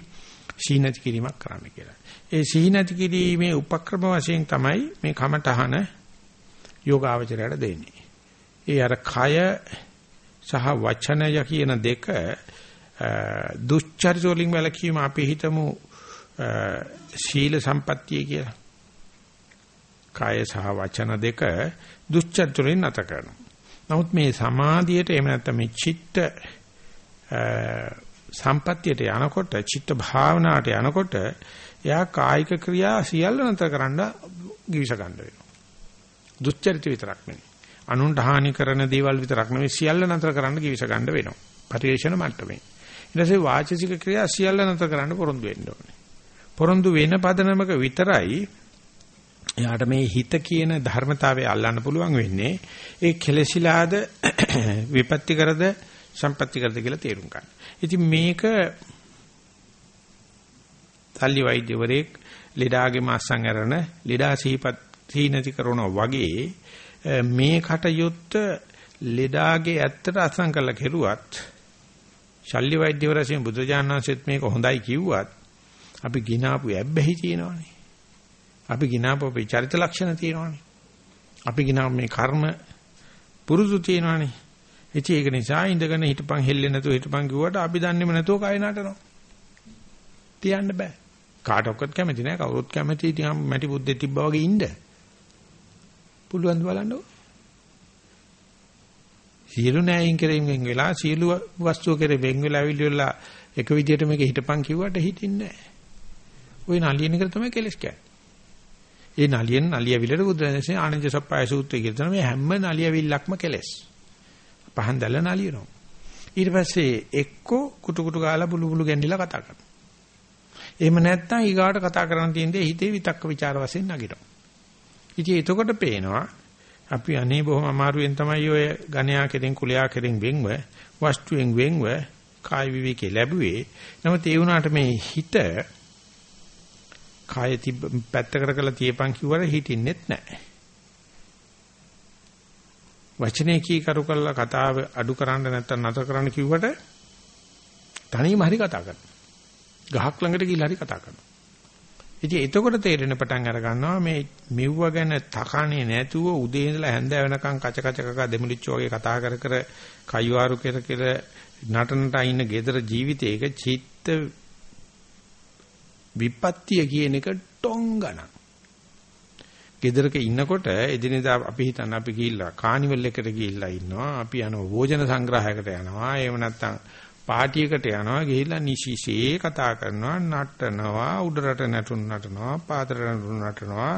සීනති කිරීමක් කරන්න කියලා. ඒ සීනති කිරීමේ උපක්‍රම වශයෙන් තමයි මේ කමඨහන යෝගාවචරයට දෙන්නේ. ඒ අර කය සහ වචනය කියන දෙක දුස්චරිත වලින් වැළකීම අපි හිතමු සීල සම්පත්තිය කියලා. කාය සහ වචන දෙක දුස්චරිත වලින් නැත කරනවා. නමුත් මේ සමාධියට එහෙම නැත්නම් මේ චිත්ත සම්පත්තියට යනකොට චිත්ත භාවනාවට යනකොට එයා කායික ක්‍රියා සියල්ල නැතර කරන්න givis ගන්න වෙනවා. දුස්චරිත විතරක් නෙවෙයි. අනුන්ට හානි කරන දේවල් විතරක් නෙවෙයි සියල්ල නතර කරන්න කිවිස ගන්න වෙනවා. පරිේශන මට්ටමේ. ඊට පස්සේ වාචික ක්‍රියා සියල්ල නතර කරන්න පොරොන්දු වෙන්න ඕනේ. පොරොන්දු වෙන පදනමක විතරයි එයාට මේ හිත කියන ධර්මතාවය අල්ලන්න පුළුවන් වෙන්නේ ඒ කෙලසිලාද විපත්ති කරද සම්පත්‍ති කරද කියලා තේරුම් ගන්න. ඉතින් මේක තල්ලි වෛද්‍යවරයෙක් ලෙඩාගේ මාස්සන් අරන ලෙඩා සිහිපත් සීනති කරනවා වගේ මේ කටයුත්ත ලෙඩාගේ ඇත්තට අසං කරලා කෙරුවත් ශල්්‍ය වෛද්‍යවරයන් බුදුජානනාංශෙත් මේක හොඳයි කිව්වත් අපි ගිනාපු ඇබ්බැහි තියෙනවානේ. අපි ගිනාපු අපේ චරිත ලක්ෂණ තියෙනවානේ. අපි ගිනාපු මේ කර්ම පුරුදු තියෙනවානේ. ඉතින් ඒක නිසා ඉඳගෙන හිටපන් හෙල්ලෙන්නේ නැතුව හිටපන් කිව්වට අපි දන්නේම නැතුව කය නටනවා. තියන්න බෑ. කාටවත් කැමති නෑ කවුරුත් කැමති ඉතින් මැටි බුද්දේ තිබ්බා වගේ ඉන්න. පුළුවන් ද බලන්නකො. සියලු නෑයින් කෙරෙන් වෙන් වෙලා සියලු වස්තුව කෙරේ වෙන් වෙලා අවිලිවලා එක විදියට මේක හිටපන් කිව්වට හිටින්නේ නෑ. ওই නලියන එක තමයි කෙලස් කියන්නේ. ඒ නලියන නලිය විලට බුදුරජාණන්සේ ආනන්ද සප්පාය සූත්‍රය කියලා තමයි මේ හැම නලියවිල්ලක්ම කෙලස්. පහන් දැල්ල නලියනවා. ඊට පස්සේ එක්කෝ කුටු කුටු ගාලා බුලු බුලු ගැන්ඩිලා කතා කරනවා. එහෙම නැත්නම් ඊගාට කතා කරන්න තියෙන දේ හිතේ විතක්ක ਵਿਚාර වශයෙන් නගිනවා. ඉතින් එතකොට පේනවා අපි අනේ බොහොම අමාරුවෙන් තමයි ඔය ඝණයා කෙරෙන් කුලයා කෙරෙන් වෙන්ව වස්තුවෙන් වෙන්ව කාය විවේකේ ලැබුවේ. නමුත් ඒ වුණාට මේ හිත කාය තිබ්බ පැත්තකට කරලා තියපන් කිව්වර හිටින්නෙත් නැහැ. වචනේ කී කරු කරලා කතාව අඩු කරන්න නැත්නම් නැතර කරන්න කිව්වට තනියම හරි කතා කරනවා. ගහක් ළඟට ගිහිල්ලා හරි කතා කරනවා. ඉතින් එතකොට තේරෙන පටන් අර ගන්නවා මේ මෙව්ව ගැන තකන්නේ නැතුව උදේ ඉඳලා හැන්ද වෙනකන් කච කච කක දෙමුලිච්ච වගේ කතා කර කර කයිවාරු කර කර නටනට ඉන්න gedara ජීවිතයක චිත්ත විපත්තිය කියන එක ටොංගන. ගෙදරක ඉන්නකොට එදිනෙදා අපි හිතන්න අපි ගිහිල්ලා කානිවල් එකට ගිහිල්ලා ඉන්නවා. අපි යනවා භෝජන සංග්‍රහයකට යනවා. එහෙම නැත්නම් පාටියකට යනවා ගිහිල්ලා නිසිසේ කතා කරනවා නටනවා උඩරට නැටුම් නටනවා පාතර නැටුම් නටනවා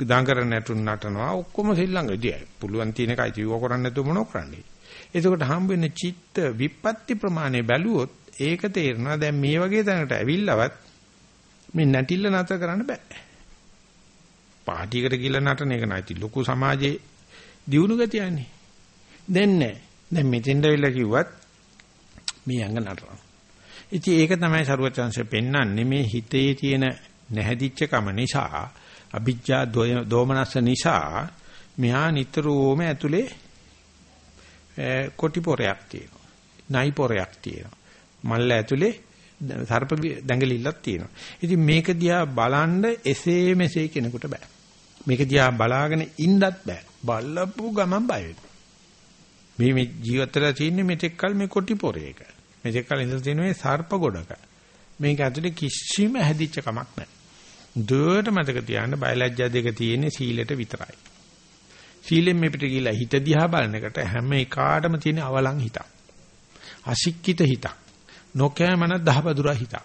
දඟර නැටුම් නටනවා ඔක්කොම සෙල්ලංගෙදී පුළුවන් තියෙන එකයි තියව කරන්නේ නැතුව මොනව කරන්නේ? එතකොට හම්බ වෙන චිත්ත විපත්ති ප්‍රමාණය බැලුවොත් ඒක තේරෙනවා. දැන් මේ වගේ තැනකට ඇවිල්ලවත් මේ නැටිල්ල නැතර කරන්න බෑ. පාටියකට ගිහිල්ලා නටන එක නැති ලොකු සමාජයේ දියුණු ගතියන්නේ. දැන් නෑ. දැන් මෙතෙන්ද වෙලා කිව්වත් මේ ඇඟ නටනවා. ඉතින් ඒක තමයි සරුවචාන්සේ පෙන්වන්නේ මේ හිතේ තියෙන නැහැදිච්ච කම නිසා අභිජ්ජා දෝමනස්ස නිසා මෙහා නිතරම ඇතුලේ කොටි පොරයක් තියෙනවා. නයි පොරයක් තියෙනවා. මල්ල ඇතුලේ සර්ප දැඟලිල්ලක් තියෙනවා. ඉතින් මේක දිහා බලන්න එසේ මෙසේ කෙනෙකුට බෑ. මේක දිහා බලාගෙන ඉන්නත් බෑ. බලපු ගමන් බය වෙනවා. මේ මේ ජීවිතවල තියෙන්නේ මෙතෙක් කල මේ කොටි පොරේක. මෙතෙක් කල ඉඳලා තියෙන මේ සර්ප ගොඩක. මේක ඇතුලේ කිසිම හැදිච්ච කමක් නැහැ. දුවට මතක තියාගන්න බයලජ්ජා දෙක තියෙන්නේ සීලෙට විතරයි. සීලෙන් මේ පිට ගිහිලා හිත දිහා බලන එකට හැම එකාටම තියෙන අවලං හිතක්. අසික්කිත හිතක්. නොකෑමන දහබදුරා හිතක්.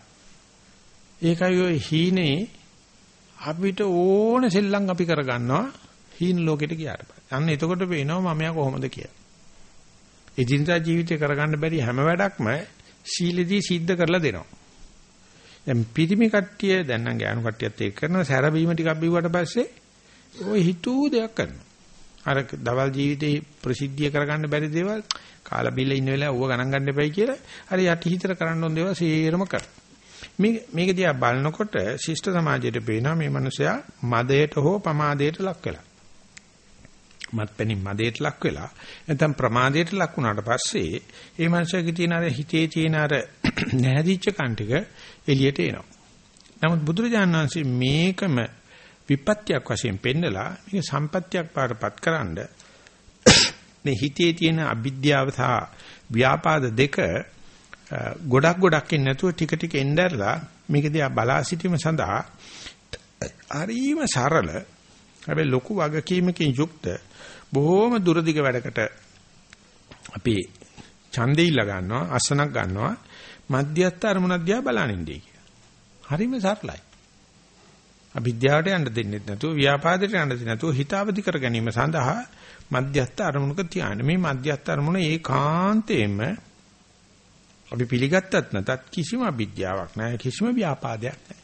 ඒකයි ඔය හීනේ අපිට ඕන සෙල්ලම් අපි කරගන්නවා හීන ලෝකෙට ගියාට පස්සේ. අන්න එතකොට පේනවා මම යා කොහොමද කියලා. එදිනදා ජීවිතේ කරගන්න බැරි හැම වැඩක්ම සීලෙදී සිද්ධ කරලා දෙනවා. දැන් පිරිමි කට්ටිය දැන් නම් ගෑනු කට්ටියත් ඒක කරනවා සැරබීම ටිකක් බිව්වට පස්සේ ওই හිතූ දෙයක් කරනවා. අර දවල් ජීවිතේ ප්‍රසිද්ධිය කරගන්න බැරි දේවල් කාලා බිල්ල ඉන්න වෙලාව ඌව ගණන් ගන්න එපයි කියලා අර යටි හිතට කරන්න ඕන දේවල් සේරම කරනවා. මේ මේක දිහා බලනකොට ශිෂ්ට සමාජයට පේනවා මේ මිනිසයා මදයට හෝ පමාදයට ලක් වෙලා. මත්පැනි මදේට ලක් වෙලා නැත්නම් ප්‍රමාදයට ලක් වුණාට පස්සේ ඒ මනුස්සයාගේ තියෙන අර හිතේ තියෙන අර නැහැදිච්ච කන් ටික එළියට එනවා. නමුත් බුදුරජාණන් වහන්සේ මේකම විපත්‍යක් වශයෙන් පෙන්නලා මේක සම්පත්‍යක් පාරපත් කරන්න මේ හිතේ තියෙන අවිද්‍යාව සහ ව්‍යාපාද දෙක ගොඩක් ගොඩක් එන්නේ නැතුව ටික ටික එnderලා මේක දිහා බලා සිටීම සඳහා හරිම සරල හැබැයි ලොකු වගකීමකින් යුක්ත බොහොම දුරදිග වැඩකට අපි ඡන්දේ ඉල්ල ගන්නවා අසනක් ගන්නවා මධ්‍යස්ථ අරමුණක් දිහා බලනින්නේ කියලා. හරිම සරලයි. අවිද්‍යාවට යන්න දෙන්නේ නැතුව ව්‍යාපාදයට යන්න දෙන්නේ නැතුව හිතාවදි කර ගැනීම සඳහා මධ්‍යස්ථ අරමුණක තියාන මේ මධ්‍යස්ථ අරමුණ ඒකාන්තයෙන්ම අපි පිළිගත්තත් නැතත් කිසිම අවිද්‍යාවක් නැහැ කිසිම ව්‍යාපාදයක් නැහැ.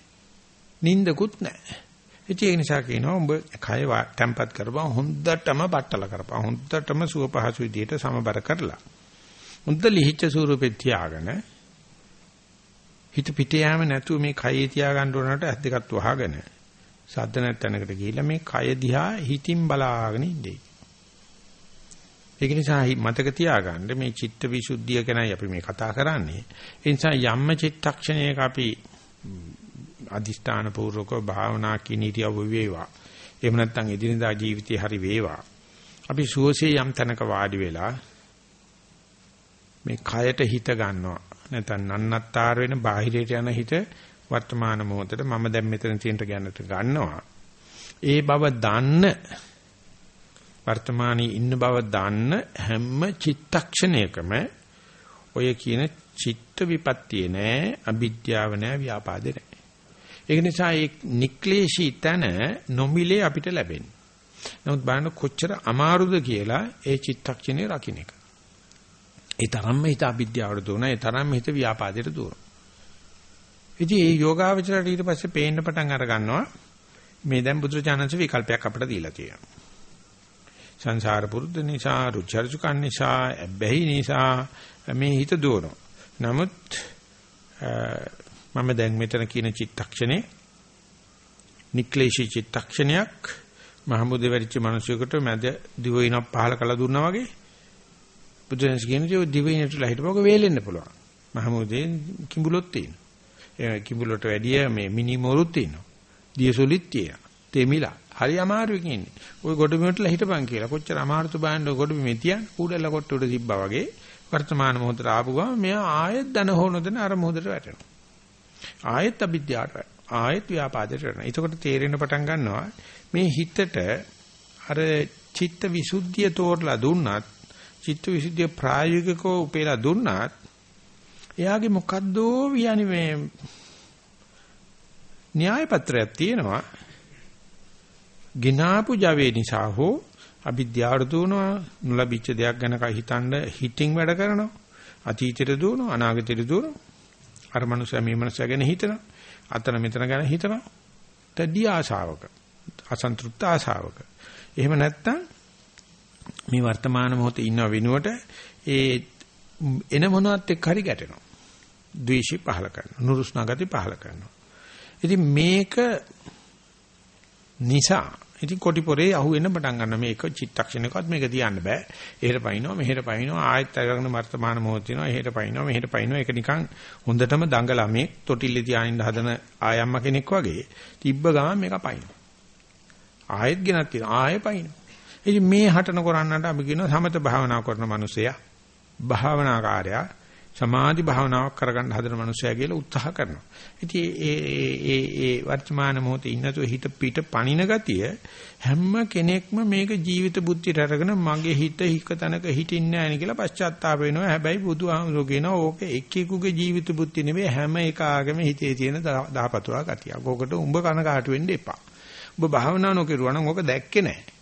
නින්දකුත් නැහැ. ඉතින් ඒ නිසා කියනවා උඹ කය තැම්පත් කරපන් හොඳටම බට්ටල කරපන් හොඳටම සුව පහසු විදියට සමබර කරලා හොඳ ලිහිච්ච ස්වරූපෙත් තියාගෙන හිත පිට යාම නැතුව මේ කයේ තියාගන්න උනට ඇස් දෙකත් වහගෙන සද්ද නැත්නකට ගිහිල්ලා මේ කය දිහා හිතින් බලාගෙන ඉන්නේ. ඒක නිසා මතක තියාගන්න මේ චිත්ත විසුද්ධිය ගැනයි අපි මේ කතා කරන්නේ. ඒ නිසා යම්ම චිත්තක්ෂණයක අපි අදිෂ්ඨාන පූර්වකව භාවනා කිනීතියව වේවා. එහෙම නැත්නම් එදිනදා ජීවිතේ හරි වේවා. අපි සුවසේ යම් තැනක වාඩි වෙලා මේ කයට හිත ගන්නවා. නැත්නම් නන්නත්තර වෙන බාහිරයට යන හිත වර්තමාන මොහොතේ මම දැන් මෙතන තියෙනට ගන්නට ගන්නවා. ඒ බව දන්න වර්තමානයේ ඉන්න බව දන්න හැම චිත්තක්ෂණයකම ඔය කියන චිත්ත විපත්තිය නෑ අවිද්‍යාව නෑ ව්‍යාපාදේ නෑ ඒක නිසා ඒ නික්ලේශී තන නොමිලේ අපිට ලැබෙන්නේ. නමුත් බලන්න කොච්චර අමාරුද කියලා ඒ චිත්තක්ෂණේ රකින්න එක. ඒ තරම්ම හිත අවිද්‍යාවට දුවන, ඒ තරම්ම හිත ව්‍යාපාදයට දුවන. ඉතින් මේ යෝගාවචරයට ඊට පස්සේ පේන්න පටන් අර ගන්නවා මේ දැන් බුදුරජාණන්සේ විකල්පයක් අපිට දීලා තියෙනවා. සංසාර පුරුද්ද නිසා, රුචර්ජුකන් නිසා, බැහි නිසා මේ හිත දුවනවා. නමුත් මම දැන් මෙතන කියන චිත්තක්ෂණේ නික්ලේශී චිත්තක්ෂණයක් මහමුද වෙරිච්ච මිනිසෙකුට මැද දිවිනක් පහල කළ දුන්නා වගේ බුදුන්ස් කියන්නේ දිවිනට ලහිටපොක වේලෙන්න පුළුවන් මහමුදේ කිඹුලොත් තියෙනවා ඒ කිඹුලට වැඩිය මේ මිනි මොරුත් තියෙනවා දියසොලිත් තියෙනවා. තෙමිලා. හරි අමාරුවෙකින් ඉන්නේ. ওই ගොඩබිමටලා හිටපන් කියලා. කොච්චර අමාරුද බලන්න ගොඩබිමේ තියන් කුඩල කොට උඩ තිබ්බා වගේ වර්තමාන මොහොතට ආපු ගමන් මෙයා ආයෙත් දන හොනදන අර මොහොතට වැටෙනවා. ආයෙත් අවිද්‍යාවට වැටෙනවා. ආයෙත් ව්‍යාපාදයට වැටෙනවා. එතකොට තේරෙන්න පටන් ගන්නවා මේ හිතට අර චිත්ත විසුද්ධිය තෝරලා දුන්නත් චිත්ත විසුද්ධිය ප්‍රායෝගිකව උපේලා දුන්නත් එයාගේ මොකද්ද වියන්නේ මේ න්‍යාය පත්‍රයක් තියෙනවා ගිනාපු Java නිසා හෝ අවිද්‍යාවට දුවනවා නොලබිච්ච දෙයක් ගැන කයි හිතන්න හිතින් වැඩ කරනවා අතීතයට දුවනවා අනාගතයට දුවනවා අර මනුස්සයා මේ මනුස්සයා ගැන හිතනවා. අතන මෙතන ගැන හිතනවා. තදී ආශාවක. අසන්තෘප්ත ආශාවක. එහෙම නැත්තම් මේ වර්තමාන මොහොතේ ඉන්න වෙනුවට ඒ එන මොනවත් එක්ක හරි ගැටෙනවා. ද්වේෂي පහල කරනවා. නුරුස්නා ගති පහල කරනවා. ඉතින් මේක නිසා ඉතින් කොටි pore අහු වෙන්න පටන් ගන්න මේක චිත්තක්ෂණයකවත් මේක තියන්න බෑ. එහෙට පයින්නවා මෙහෙට පයින්නවා ආයෙත් අරගෙන වර්තමාන මොහොත තියෙනවා. එහෙට පයින්නවා මෙහෙට පයින්නවා. ඒක නිකන් හොඳටම දඟ ළමේ තොටිල්ලේ තියානින්න හදන ආයම්ම කෙනෙක් වගේ තිබ්බ ගමන් මේක පයින්නවා. ආයෙත් ගෙනත් තියෙනවා. ආයෙ පයින්නවා. ඉතින් මේ හටන කරන්නට අපි කියනවා සමත භාවනා කරන මිනිසයා භාවනාකාරයා සමාධි භාවනාවක් කරගන්න හදන මනුස්සයා කියලා උත්සාහ කරනවා. ඉතින් ඒ ඒ ඒ වර්තමාන මොහොතේ ඉන්නතෝ හිත පිට පණින ගතිය හැම කෙනෙක්ම මේක ජීවිත බුද්ධියට අරගෙන මගේ හිත හික තැනක හිටින්නේ නැහැ කියලා පශ්චාත්තාප වෙනවා. හැබැයි බුදුහාමුදුරුවෝ කියනවා ඕක එක්කෙකුගේ ජීවිත බුද්ධිය නෙවෙයි හැම එකාගේම හිතේ තියෙන දහපතුරා ගතියක්. ඕකට උඹ කනකාට වෙන්න එපා. ඔබ භාවනා නොකරුවා නම් ඕක දැක්කේ නැහැ.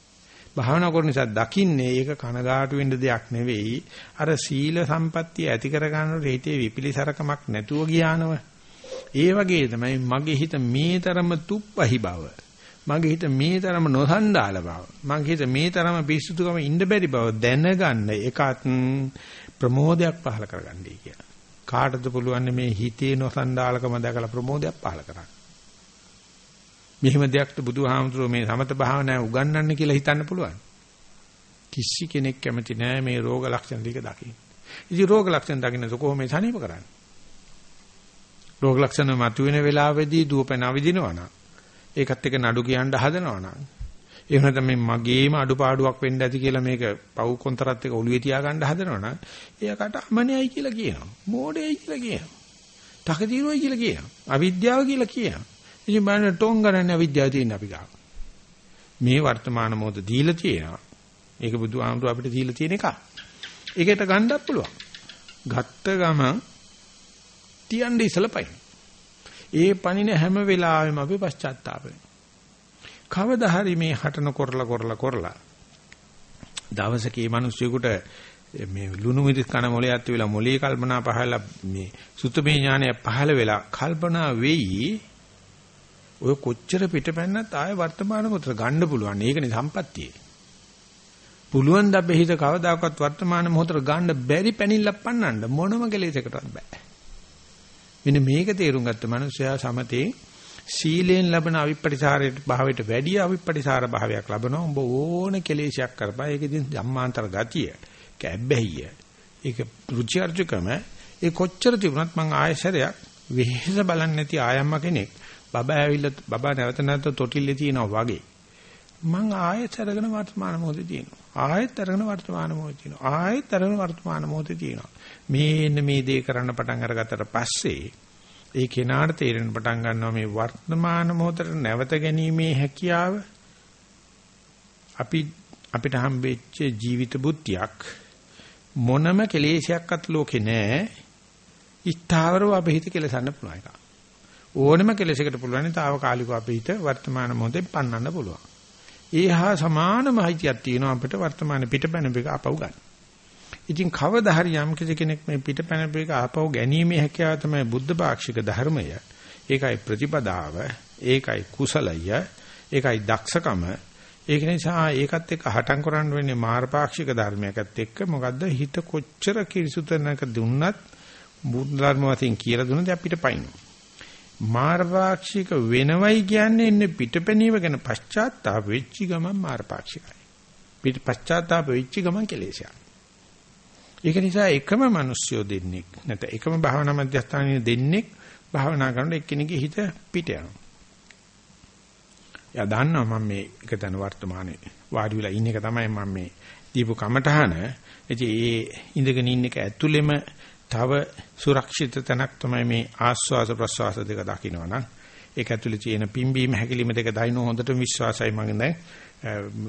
භාවනා කරන නිසා දකින්නේ ඒක කනගාටු වෙන්න දෙයක් නෙවෙයි. අර සීල සම්පත්තිය ඇති කර ගන්නකොට හිතේ විපිලිසරකමක් නැතුව ගියානව. ඒ වගේ තමයි මගේ හිත මේ තරම තුප්පහි බව. මගේ හිත මේ තරම නොසන්ඩාල බව. මගේ හිත මේ තරම පිස්සුතුකම ඉන්න බැරි බව දැනගන්න එකත් ප්‍රමෝදයක් පහල කරගන්නයි කියලා. කාටද පුළුවන් මේ හිතේ නොසන්ඩාලකම දැකලා ප්‍රමෝදයක් පහල කරන්න. මෙහෙම දෙයක්ද බුදුහාමුදුරුවෝ මේ සමත භාවනාව උගන්වන්න කියලා හිතන්න පුළුවන්. කිසි කෙනෙක් කැමති නෑ මේ රෝග ලක්ෂණ ටික දකින්න. ඉතින් රෝග ලක්ෂණ දකින්න කොහොම මේ සනීප කරන්නේ? රෝග ලක්ෂණ මතුවෙන වෙලාවෙදී දුවපැන අවදිනවා නම් ඒකත් එක්ක නඩු කියන්න හදනවා නම් එහෙම නැත්නම් මේ මගේම අඩුපාඩුවක් වෙන්න ඇති කියලා මේක පව් කොන්තරත් එක ඔළුවේ තියාගන්න හදනවා නම් එයාකට අමනයයි කියලා කියනවා. මෝඩයයි කියලා කියනවා. තකතිරුවයි කියලා කියනවා. අවිද්‍යාව කියලා කියනවා. ඉතින් බලන්න ටොං ගණන් අවිද්‍යාව තියෙන අපි ගාව. මේ වර්තමාන මොහොත දීලා තියෙනවා. ඒක බුදුහාමුදුර අපිට දීලා තියෙන එක. ඒකට ගන්නත් පුළුවන්. ගත්ත ගමන් තියන්නේ ඉසලපයි. ඒ පණින හැම වෙලාවෙම අපි පශ්චාත්තාප වෙනවා. කවදා හරි මේ හටන කරලා කරලා කරලා දවසක මේ මිනිස්සුෙකුට මේ ලුණු මිරිස් කන මොලේ ඇත්ත වෙලා මොලේ කල්පනා පහළ මේ සුතමේ ඥානය පහළ වෙලා කල්පනා වෙයි ඔය කොච්චර පිටපැන්නත් ආය වර්තමාන මොහොතට ගන්න පුළුවන්. ඒකනේ සම්පත්තියේ. පුළුවන් ද බෙහිත කවදාකවත් වර්තමාන මොහොතට ගන්න බැරි පැනිල්ලක් පන්නන්න මොනම කෙලෙසකටවත් බෑ. මෙන්න මේක තේරුම් ගත්ත මනුස්සයා සමතේ සීලෙන් ලැබෙන අවිපටිසාරයට භාවයට වැඩි අවිපටිසාර භාවයක් ලබනවා. උඹ ඕන කෙලෙසයක් කරපා. ඒකෙදින් ධම්මාන්තර ගතිය, කැබ්බැහිය, ඒක රුචි අරුචිකම ඒ කොච්චර තිබුණත් මං ආයශරයක් වෙහෙස බලන්නේ නැති ආයම්ම කෙනෙක් බබා ඇවිල්ලා බබා නැවත නැවත තොටිල්ලේ තියෙනවා වගේ. මං ආයෙත් අරගෙන වර්තමාන මොහොතේ තියෙනවා. ආයෙත් අරගෙන වර්තමාන මොහොතේ තියෙනවා. ආයෙත් අරගෙන වර්තමාන මොහොතේ තියෙනවා. මේන්න මේ දේ කරන්න පටන් අරගත්තට පස්සේ ඒ කෙනාට තේරෙන පටන් ගන්නවා මේ වර්තමාන මොහොතට නැවත ගැනීමේ හැකියාව අපි අපිට හම්බෙච්ච ජීවිත බුද්ධියක් මොනම කෙලෙසයක්වත් ලෝකේ නැහැ. ඉස්තාවරව අපේ හිත කෙලසන්න පුළුවන් එකක්. ඕනෙම කෙලෙසකට පුළුවන් තාවකාලිකව අපේ හිත වර්තමාන මොහොතේ පන්නන්න පුළුවන්. ඒහා සමානම හිතියක් තියෙනවා අපිට වර්තමාන පිටපැන බෙක අපව ගන්න. ඉතින් කවදා හරි යම් කෙනෙක් මේ පිටපැන බෙක අපව ගැනීමේ හැකියාව තමයි බුද්ධ පාක්ෂික ධර්මය. ඒකයි ප්‍රතිපදාව, ඒකයි කුසලය, ඒකයි දක්ෂකම. ඒක නිසා ඒකත් එක්ක හටන් කරන්න වෙන්නේ මාර්ගපාක්ෂික ධර්මයකත් එක්ක මොකද්ද හිත කොච්චර කිරිසුතනක දුන්නත් බුද්ධ ධර්ම වශයෙන් කියලා දුන්නද අපිට පයින්නවා. මාර්ගපාක්ෂික වෙනවයි කියන්නේ ඉන්නේ පිටපැනීම ගැන පශ්චාත්තාප වෙච්ච ගමන් මාර්ගපාක්ෂිකයි. පිට පශ්චාත්තාප වෙච්ච ගමන් කෙලෙසයක්. ඒක නිසා එකම මිනිස්සුયો දෙන්නෙක් නැත්නම් එකම භාවනා මධ්‍යස්ථානයේ දෙන්නෙක් භාවනා කරනකොට එක්කෙනෙක්ගේ හිත පිට යනවා. එයා දන්නවා මම මේ එක තැන වර්තමානයේ වාඩි වෙලා ඉන්න එක තමයි මම මේ දීපු කමටහන. ඉතින් ඒ ඉඳගෙන ඉන්න එක ඇතුළෙම තව සුරක්ෂිත තැනක් තමයි මේ ආස්වාස ප්‍රස්වාස දෙක දකින්නවනම් ඒක ඇතුලේ තියෙන පිම්බීම හැකිලිම දෙක දයින්න හොඳට විශ්වාසයි මම දැන්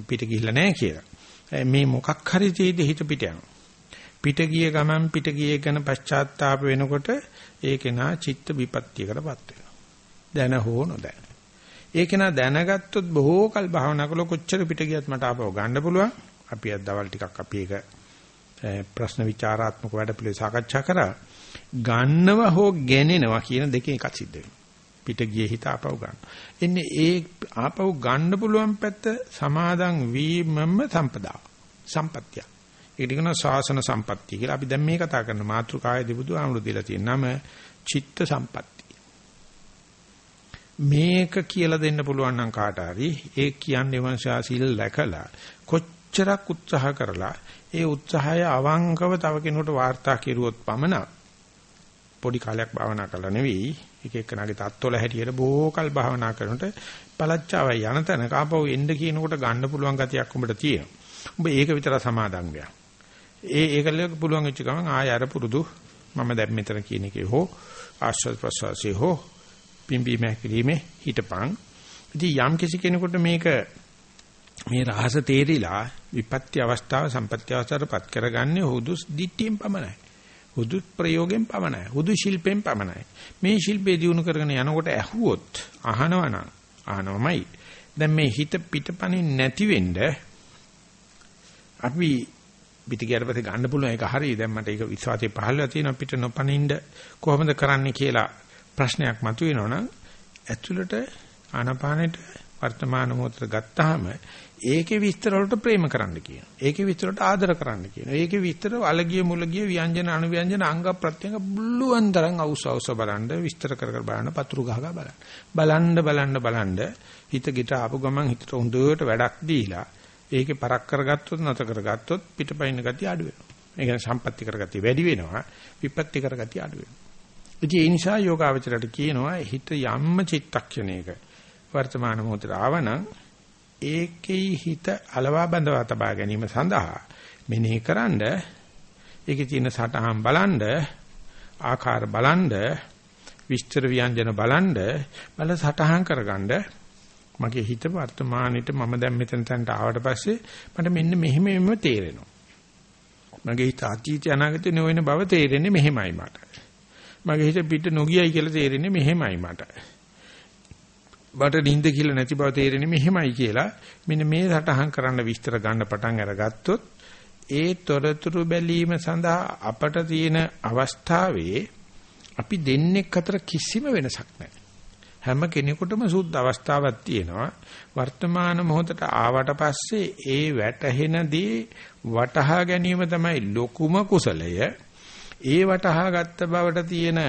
පිට ගිහිල්ලා නැහැ කියලා. මේ මොකක් හරි තේදී හිත පිට යනවා. පිට ගිය ගමන් පිට ගියේ ගැන පශ්චාත්තාප වෙනකොට ඒකේ නා චිත්ත විපත්‍යයකටපත් වෙනවා. දැන හෝ නොදැන. ඒක නා දැනගත්තොත් බොහෝ කල් භාවනා කළොත් කොච්චර පිට ගියත් මට ආපහු ගන්න පුළුවන්. අපි අද දවල් ටිකක් අපි ඒක ප්‍රශ්න විචාරාත්මක වැඩ පිළිවෙල සාකච්ඡා කරා. ගන්නව හෝ ගෙනෙනවා කියන දෙකෙන් එකක් සිද්ධ වෙනවා. පිට ගියේ හිත ආපහු ගන්න. එන්නේ ඒ ආපහු ගන්න පුළුවන් පැත්ත සමාදන් වීමම සම්පදා. සම්පත්තිය. ඒක කියනවා ශාසන සම්පත්තිය කියලා. අපි දැන් මේ කතා කරන මාතෘකාවේදී බුදු ආමරු දීලා තියෙන නම චිත්ත සම්පත්තිය. මේක කියලා දෙන්න පුළුවන් නම් කාට හරි ඒ කියන්නේ වංශා සීල් läකලා කොච්චරක් උත්සාහ කරලා ඒ උත්සාහය අවංකව තව කෙනෙකුට වාර්තා කෙරුවොත් පමණ පොඩි කාලයක් භාවනා කළා නෙවෙයි එක එක්කනාගේ තත්ත්වල හැටියට බොහෝකල් භාවනා කරනකොට පළච්චාවයි යන තැන කාපව එන්න කියනකොට ගන්න පුළුවන් ගතියක් උඹට තියෙනවා. උඹ ඒක විතර සමාදන් වෙනවා. ඒ ඒකල පුළුවන් වෙච්ච ගමන් ආය අර පුරුදු මම දැන් මෙතන කියන එකේ හෝ ආශ්වාස ප්‍රශ්වාසයේ හෝ පිම්බීම හැකිලිමේ හිටපන්. ඉතින් යම් කිසි කෙනෙකුට මේක මේ රහස තේරිලා විපත්‍ය අවස්ථාව සම්පත්‍ය අවස්ථාවටපත් කරගන්නේ හුදු දිට්ඨියෙන් පමණයි. හුදු ප්‍රයෝගයෙන් පමණයි. හුදු ශිල්පයෙන් පමණයි. මේ ශිල්පේ දිනු කරගෙන යනකොට ඇහුවොත් අහනවනම් අහනවමයි. දැන් මේ හිත පිටපණින් නැති වෙන්න අපි පිට ගියට පස්සේ ගන්න පුළුවන් ඒක හරියි. දැන් මට ඒක විශ්වාසය පහළලා තියෙනවා පිට නොපනින්න කොහොමද කරන්නේ කියලා ප්‍රශ්නයක් මතුවෙනවනම් ඇතුළට ආනපානෙට වර්තමාන මොහොතට ගත්තාම ඒකේ විස්තර වලට ප්‍රේම කරන්න කියනවා. ඒකේ විස්තර වලට ආදර කරන්න කියනවා. ඒකේ විස්තර අලගිය මුලගිය ව්‍යංජන අනුව්‍යංජන අංග ප්‍රත්‍යංග බුල්ලුවන් තරම් අවුස් අවුස් බලන්න විස්තර කර කර බලන්න පතුරු ගහ ගහ බලන්න. බලන්න බලන්න බලන්න හිත ගිට ආපු ගමන් හිතට හොඳට වැඩක් දීලා ඒකේ පරක් කරගත්තොත් නැත කරගත්තොත් පිටපයින් ගතිය අඩු වෙනවා. ඒ කියන්නේ සම්පත්‍ති කරගතිය වැඩි වෙනවා. විපත්‍ති කරගතිය අඩු වෙනවා. ඉතින් ඒ නිසා යෝගාවචරයට කියනවා හිත යම්ම චිත්තක්ෂණයක වර්තමාන මොහොතට ආවනම් ඒකේ හිත අලවා බඳවා තබා ගැනීම සඳහා මෙනෙහි කරන්ඩ ඒකේ තියෙන සටහන් බලන්ඩ ආකාර බලන්ඩ විස්තර ව්‍යංජන බලන්ඩ බල සටහන් කරගන්න මගේ හිත වර්තමානෙට මම දැන් මෙතන තැනට ආවට පස්සේ මට මෙන්න මෙහෙම මෙහෙම තේරෙනවා. මගේ හිත අතීත අනාගතේ නොවන බව තේරෙන්නේ මෙහෙමයි මට. මගේ හිත පිට නොගියයි කියලා තේරෙන්නේ මෙහෙමයි මට. බට නිින්ද කියලා නැති බව තේරෙන්නේ මෙහෙමයි කියලා මෙන්න මේ සටහන් කරන්න විස්තර ගන්න පටන් අරගත්තොත් ඒ තොරතුරු බැලීම සඳහා අපට තියෙන අවස්ථාවේ අපි දෙන්නෙක් අතර කිසිම වෙනසක් නැහැ. හැම කෙනෙකුටම සුද්ධ අවස්ථාවක් තියෙනවා. වර්තමාන මොහොතට ආවට පස්සේ ඒ වැටහෙන දේ වටහා ගැනීම තමයි ලොකුම කුසලය. ඒ වටහා ගත්ත බවට තියෙන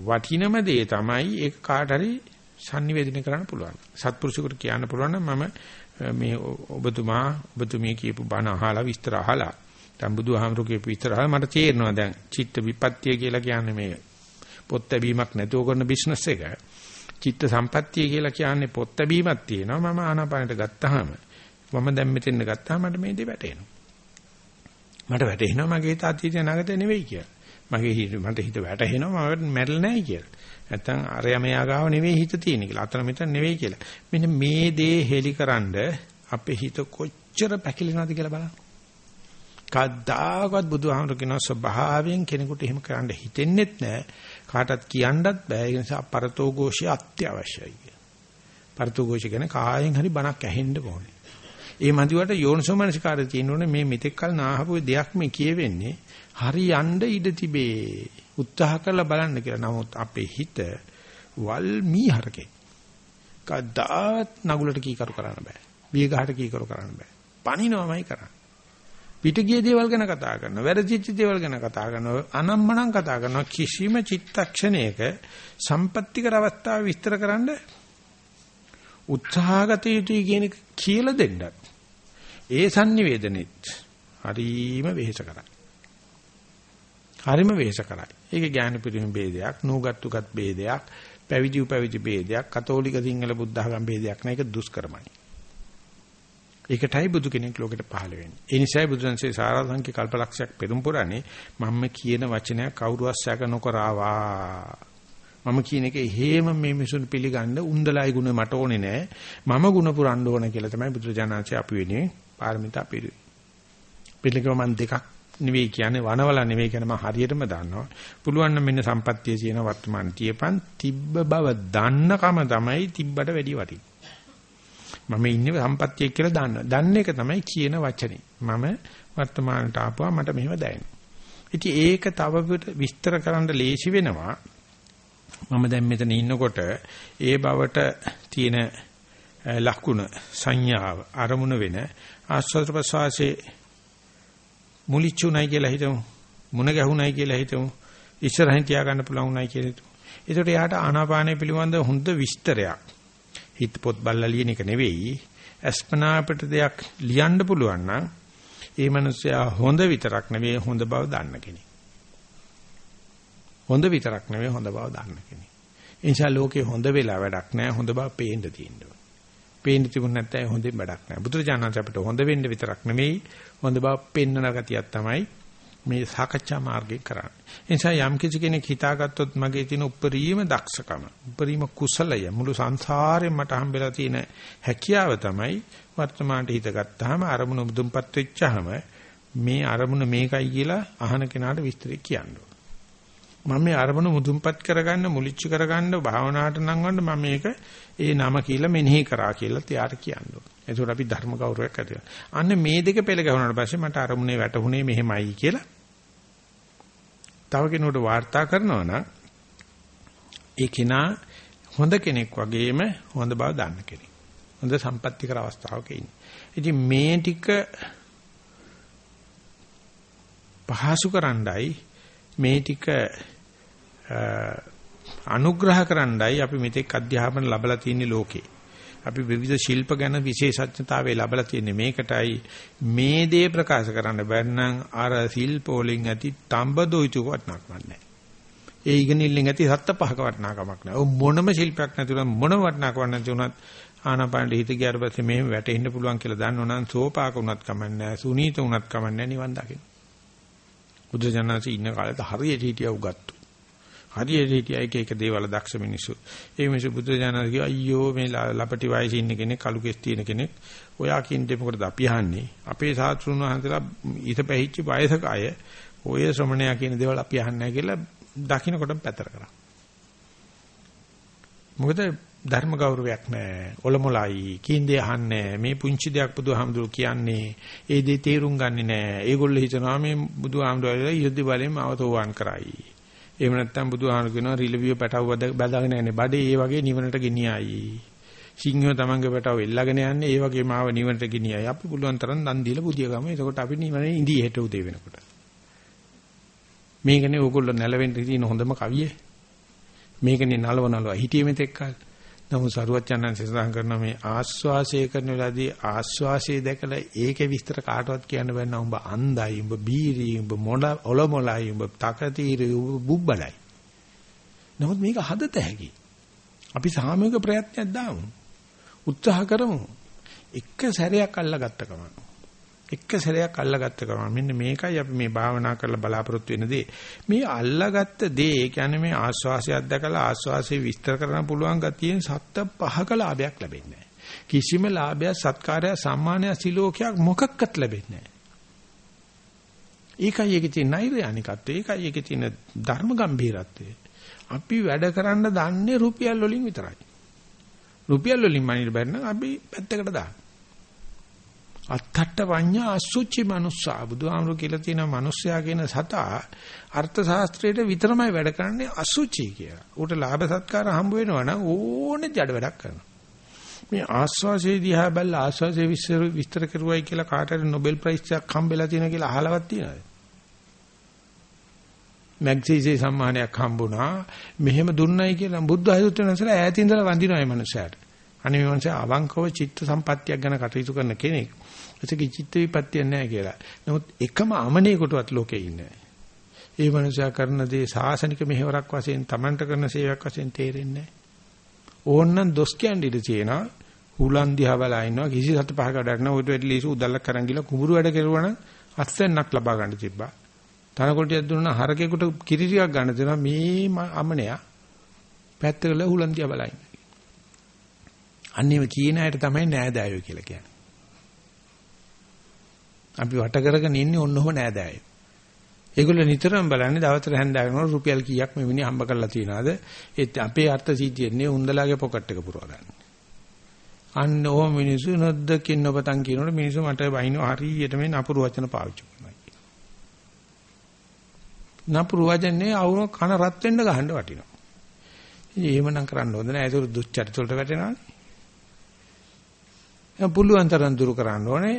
වටිනම දේ තමයි ඒක කාට හරි sannivedana කරන්න පුළුවන්. සත්පුරුෂයෙකුට කියන්න පුළුවන් නම් මම මේ ඔබතුමා ඔබතුමිය කියපු බණ අහලා විස්තර අහලා දැන් බුදුහාමුදුරු කියපු විස්තර අහලා මට තේරෙනවා දැන් චිත්ත විපත්තිය කියලා කියන්නේ මේ පොත් ලැබීමක් නැතුව කරන බිස්නස් එක. චිත්ත සම්පත්තිය කියලා කියන්නේ පොත් ලැබීමක් තියෙනවා. මම ආනාපානට ගත්තාම මම දැන් මෙතෙන් ගත්තාම මට මේ දේ වැටෙනවා. මට වැටෙනවා මගේ හිත අතීතය නැගත නෙවෙයි කියලා. මගේ හිත මට හිත වැටෙනවා මම මැරෙලා නැහැ කියලා. නැත්නම් අරයමයා ගාව නෙවෙයි හිත තියෙන්නේ කියලා. අතන මෙතන නෙවෙයි කියලා. මෙන්න මේ දේ හෙලිකරනද අපේ හිත කොච්චර පැකිලෙනවද කියලා බලන්න. කද්දාකවත් බුදුහාමුදුර කියන ස්වභාවයෙන් කෙනෙකුට එහෙම කරන්න හිතෙන්නේත් නැහැ. කාටවත් කියන්නත් බෑ. ඒ නිසා පරතෝ ഘോഷය අත්‍යවශ්‍යයි කියලා. පරතෝ ഘോഷ කියන්නේ කායෙන් හරි බණක් ඇහෙන්න ඕනේ. ඒ මන්දිවට යෝනිසෝමනසිකාරය තියෙනෝනේ මේ මෙතෙක් කල නාහපු දෙයක් මේ කියවෙන්නේ හරි යන්න ඉඩ තිබේ. උත්සාහ කරලා බලන්න කියලා. නමුත් අපේ හිත වල් මීහරකේ. කද්දාත් නගුලට කීකරු කරන්න බෑ. බියගහට කීකරු කරන්න බෑ. පණිනවමයි කරන්නේ. පිටගිය දේවල් ගැන කතා කරනවා. වැරදිච්ච දේවල් ගැන කතා කරනවා. අනම්මනම් කතා කරනවා. කිසිම චිත්තක්ෂණයක සම්පත්‍තිකර අවස්ථාව විස්තර කරන්න උත්සාහගත යුතුයි කියන එක කියලා දෙන්නත්. ඒ sannivedaneත් හරීම වෙහෙස කරයි. හරිම වෙහෙස කරයි. ඒක ඥාන පිරිමි ભેදයක්, නූගත්තුගත් ભેදයක්, පැවිදි උපැවිදි ભેදයක්, කතෝලික සිංහල බුද්ධඝම් ભેදයක් නෑ. ඒක දුෂ්කරමයි. ඒකටයි බුදු කෙනෙක් ලෝකෙට පහළ වෙන්නේ. ඒ නිසායි බුදුන්සේ සාරාංශික කල්පලක්ෂයක් පෙරම් පුරන්නේ මම කියන වචනය කවුරුවත් සැක නොකරවා. මම කියන එක එහෙම මේ මිසුන් පිළිගන්න උන්දලයි ගුණ මට ඕනේ නෑ. මම ගුණ පුරන්න ඕන කියලා තමයි බුදුරජාණන්සේ අපි වෙනුවෙන් පාරමිතා පිළිවෙල. පිළිගම මන් දෙකක් නෙවෙයි කියන්නේ වනවල නෙවෙයි කියන මම හරියටම දන්නවා. පුළුවන් නම් මෙන්න සම්පත්තිය කියන වර්තමාන තියපන් තිබ්බ බව දන්නකම තමයි තිබ්බට වැඩි වටින්නේ. මම ඉන්නේ සම්පත්තිය කියලා දන්න. දන්න එක තමයි කියන වචනේ. මම වර්තමානට ආපුවා මට මෙහෙම දැනෙනවා. ඉතින් ඒක තව විස්තර කරන්න ලේසි වෙනවා. මම දැන් මෙතන ඉන්නකොට ඒ බවට තියෙන ලකුණ සංඥාව අරමුණ වෙන ආස්වාද ප්‍රසවාසයේ මුලිච්චුණයි කියලා හිතමු. මුණ ගැහුණයි කියලා හිතමු. ඉස්සරහින් තියාගන්න පුළුවන් උනායි කියලා හිතමු. ඒකට යාට ආනාපානය පිළිබඳ හොඳ විස්තරයක් හිත පොත් බල්ලා ලියන එක නෙවෙයි අස්පනා අපිට දෙයක් ලියන්න පුළුවන් නම් ඒ මනුස්සයා හොඳ විතරක් නෙවෙයි හොඳ බව දන්න කෙනෙක්. හොඳ විතරක් නෙවෙයි හොඳ බව දන්න කෙනෙක්. ඒ නිසා ලෝකේ හොඳ වෙලා වැඩක් නැහැ හොඳ බව පේන්න තියෙනවා. පේන්න තිබුණ නැත්නම් හොඳින් වැඩක් නැහැ. බුදුරජාණන් අපිට හොඳ වෙන්න විතරක් නෙවෙයි හොඳ බව පෙන්වන ගතියක් තමයි මේ සාකච්ඡා මාර්ගයෙන් කරන්නේ. ඒ නිසා යම් කිසි කෙනෙක් හිතාගත්තොත් මගේ තියෙන උපරිම දක්ෂකම, උපරිම කුසලය මුළු සංසාරෙම මට හම්බෙලා තියෙන හැකියාව තමයි වර්තමානට හිත ගත්තාම අරමුණ මුදුන්පත් වෙච්චාම මේ අරමුණ මේකයි කියලා අහන කෙනාට විස්තර කියන්න මම මේ අරමුණ මුදුන්පත් කරගන්න මුලිච්ච කරගන්න භාවනාවට නංවන්න මම මේක ඒ නම කියලා මෙනෙහි කරා කියලා තියාට කියන්න ඕන. ඒකට අපි ධර්ම ගෞරවයක් ඇති අන්න මේ දෙක පෙළ ගැහුණාට පස්සේ මට අරමුණේ වැටුනේ මෙහෙමයි කියලා තව කෙනෙකුට වාර්තා කරනවා නම් ඒ කෙනා හොඳ කෙනෙක් වගේම හොඳ බව දන්න කෙනෙක්. හොඳ සම්පත්‍තිකර අවස්ථාවක ඉන්නේ. ඉතින් මේ ටික පහසු කරන්නයි මේ ටික අනුග්‍රහ කරන්නයි අපි මෙතෙක් අධ්‍යාපන ලැබලා තියෙන ලෝකේ. අපි විවිධ ශිල්ප ගැන විශේෂඥතාවය ලැබලා තියෙන්නේ මේකටයි මේ දේ ප්‍රකාශ කරන්න බැන්නම් අර ශිල්ප වලින් ඇති තඹදොයිතු වටනක් නැහැ. ඒ ඉගෙනිල්ලෙන් ඇති සත්ත පහක වටනකමක් නැහැ. ඔය මොනම ශිල්පයක් නැතුව මොන වටනකවක් නැති උනත් ආනාපානෙ හිත ගියාට පස්සේ මෙහෙම වැටෙන්න පුළුවන් කියලා දන්නවනම් සෝපාක උනත් කමන්නේ සුනීත උනත් කමන්නේ නිවන් දකින්න. බුද්ධ ජනනාසී ඉන්න කාලේට හරියට හිටියා උගත්තු. හරියට හිටියා එක එක දේවල් දක්ෂ මිනිස්සු. ඒ මිනිස්සු බුදු දහම කිව්වා අයියෝ මේ ලපටි වයසේ ඉන්න කෙනෙක් කලු කෙස් තියෙන කෙනෙක් ඔයා කින්දේ මොකටද අපි අහන්නේ? අපේ සාත්‍රුණ වහන්සේලා ඊට පැහිච්ච වයසක අය ඔය ශ්‍රමණයා කියන දේවල් අපි අහන්නේ නැහැ කියලා දකින්නකොටම පැතර කරා. මොකද ධර්ම ගෞරවයක් නැහැ. ඔලොමලයි කින්දේ අහන්නේ මේ පුංචි දෙයක් බුදුහාමුදුරු කියන්නේ ඒ දේ තේරුම් ගන්නේ නැහැ. ඒගොල්ලෝ හිතනවා මේ බුදුහාමුදුරුවෝ ඉර්ධි බලයෙන් අවතෝවාන් කරයි. එහෙම නැත්නම් බුදුහාමුදුරු කියනවා රිලවිය පැටව බදාගෙන යන්නේ බඩේ ඒ වගේ නිවනට ගෙනියයි. සිංහව තමන්ගේ පැටව එල්ලගෙන යන්නේ ඒ වගේ මාව නිවනට ගෙනියයි. අපි පුළුවන් තරම් දන් දීලා බුදිය ගම. එතකොට අපි නිවනේ ඉඳී හෙට උදේ වෙනකොට. මේකනේ ඕගොල්ලෝ නැලවෙන්න තියෙන හොඳම කවිය. මේකනේ නලව නලව හිටියේ මෙතෙක් කාලේ. නමුත් සරුවච්චන්යන් සඳහන් කරන මේ ආස්වාසය කරන වෙලාවේදී ආස්වාසය දැකලා ඒකේ විස්තර කාටවත් කියන්න බෑ නෝ උඹ අන්දයි උඹ බීරි උඹ මොළ ඔලොමලයි උඹ තකතිරි උඹ බුබ්බලයි. නමුත් මේක හදත හැකි. අපි සාමූහික ප්‍රයත්නයක් දාමු. උත්සාහ කරමු. එක සැරයක් අල්ලගත්ත ගමන්. එක සැරයක් අල්ලගත්ත ගමන් මෙන්න මේකයි අපි මේ භාවනා කරලා බලාපොරොත්තු වෙන දේ. මේ අල්ලගත්ත දේ ඒ කියන්නේ මේ ආස්වාසයක් දැකලා ආස්වාසේ විස්තර කරන්න පුළුවන් ගතියෙන් සත්ත පහක ලාභයක් ලැබෙන්නේ කිසිම ලාභයක් සත්කාරයක් සම්මානයක් සිලෝකයක් මොකක්වත් ලැබෙන්නේ නැහැ. ඒකයි ඒකේ තියෙන නෛර්යානිකත්වය. ඒකයි ඒකේ තියෙන ධර්ම ගම්භීරත්වය. අපි වැඩ කරන්න දන්නේ රුපියල් වලින් විතරයි. රුපියල් වලින් මනින්න බැරි නම් අපි පැත්තකට දාන්න. අත්තට්ඨ පඤ්ඤා අසුචි මනුස්සා බුදුහාමුදුරු කියලා තියෙන මනුස්සයා කියන සතා අර්ථ ශාස්ත්‍රයේ විතරමයි වැඩ කරන්නේ අසුචි කියලා. ඌට ලාභ සත්කාර හම්බ වෙනවා නම් ඕනේ ජඩ වැඩක් කරනවා. මේ ආස්වාසේ දිහා බැලලා ආස්වාසේ විස්තර විස්තර කරුවයි කියලා කාටද නොබෙල් ප්‍රයිස් එකක් හම්බෙලා තියෙනවා කියලා අහලවත් තියෙනවද? මැග්සීසේ සම්මානයක් හම්බුණා. මෙහෙම දුන්නයි කියලා බුද්ධ ආයුත්වනසලා ඈත ඉඳලා වඳිනවා මේ මනුස්සයාට. අනේ මේ මනුස්සයා අවංකව චිත්ත සම්පත්තියක් ගැන කටයුතු කරන කෙනෙක්. ඒකේ චිත්ත විපත්තිය නැහැ කියලා. නමුත් එකම අමනේකටවත් ලෝකේ ඉන්නේ ඒ මනුස්සයා කරන දේ සාසනික මෙහෙවරක් වශයෙන් Tamanට කරන සේවයක් වශයෙන් තේරෙන්නේ නැහැ. ඕන්නම් දොස් කියන්නේ ඉඳී තියෙනවා. හුලන් දිහා බලා ඉන්නවා කිසි සත පහක වැඩක් නැහැ. උඩ වැඩි ලීසු උදල්ලක් කරන් ගිහලා කුඹුරු වැඩ කෙරුවා නම් අස්සෙන්නක් ලබා ගන්න තිබ්බා. තනකොළ ටිකක් දුන්නා හරකෙකුට කිරි ටිකක් ගන්න දෙනවා මේ අමනයා පැත්තකල හුලන් දිහා බලා ඉන්නේ. අන්නේම කියන අයට තමයි නෑදෑයෝ කියලා කියන්නේ. අපි වට කරගෙන ඉන්නේ ඔන්නෝම නෑදෑයෝ. ඒගොල්ලෝ නිතරම බලන්නේ දවතට හැන්දෑවෙනකොට රුපියල් කීයක් මේ මිනිහ හම්බ කරලා තියනවාද? ඒත් අපේ අර්ථ සිද්ධියන්නේ උන්දලාගේ පොකට් එක පුරව ගන්න. අන්න ඕම මිනිස්සු නොදකින් ඔබතන් කියනකොට මිනිස්සු මට වහිනව හරියට මේ නපුරු වචන පාවිච්චි කරනවා කියන. නපුරු වචනේ අවුන කන රත් වෙන්න ගහන්න වටිනවා. ඉතින් එහෙමනම් කරන්න හොඳ නෑ. ඒක දුච්චරිත වලට වැටෙනවානේ. පුළුවන් තරම් දුරු කරන්න ඕනේ.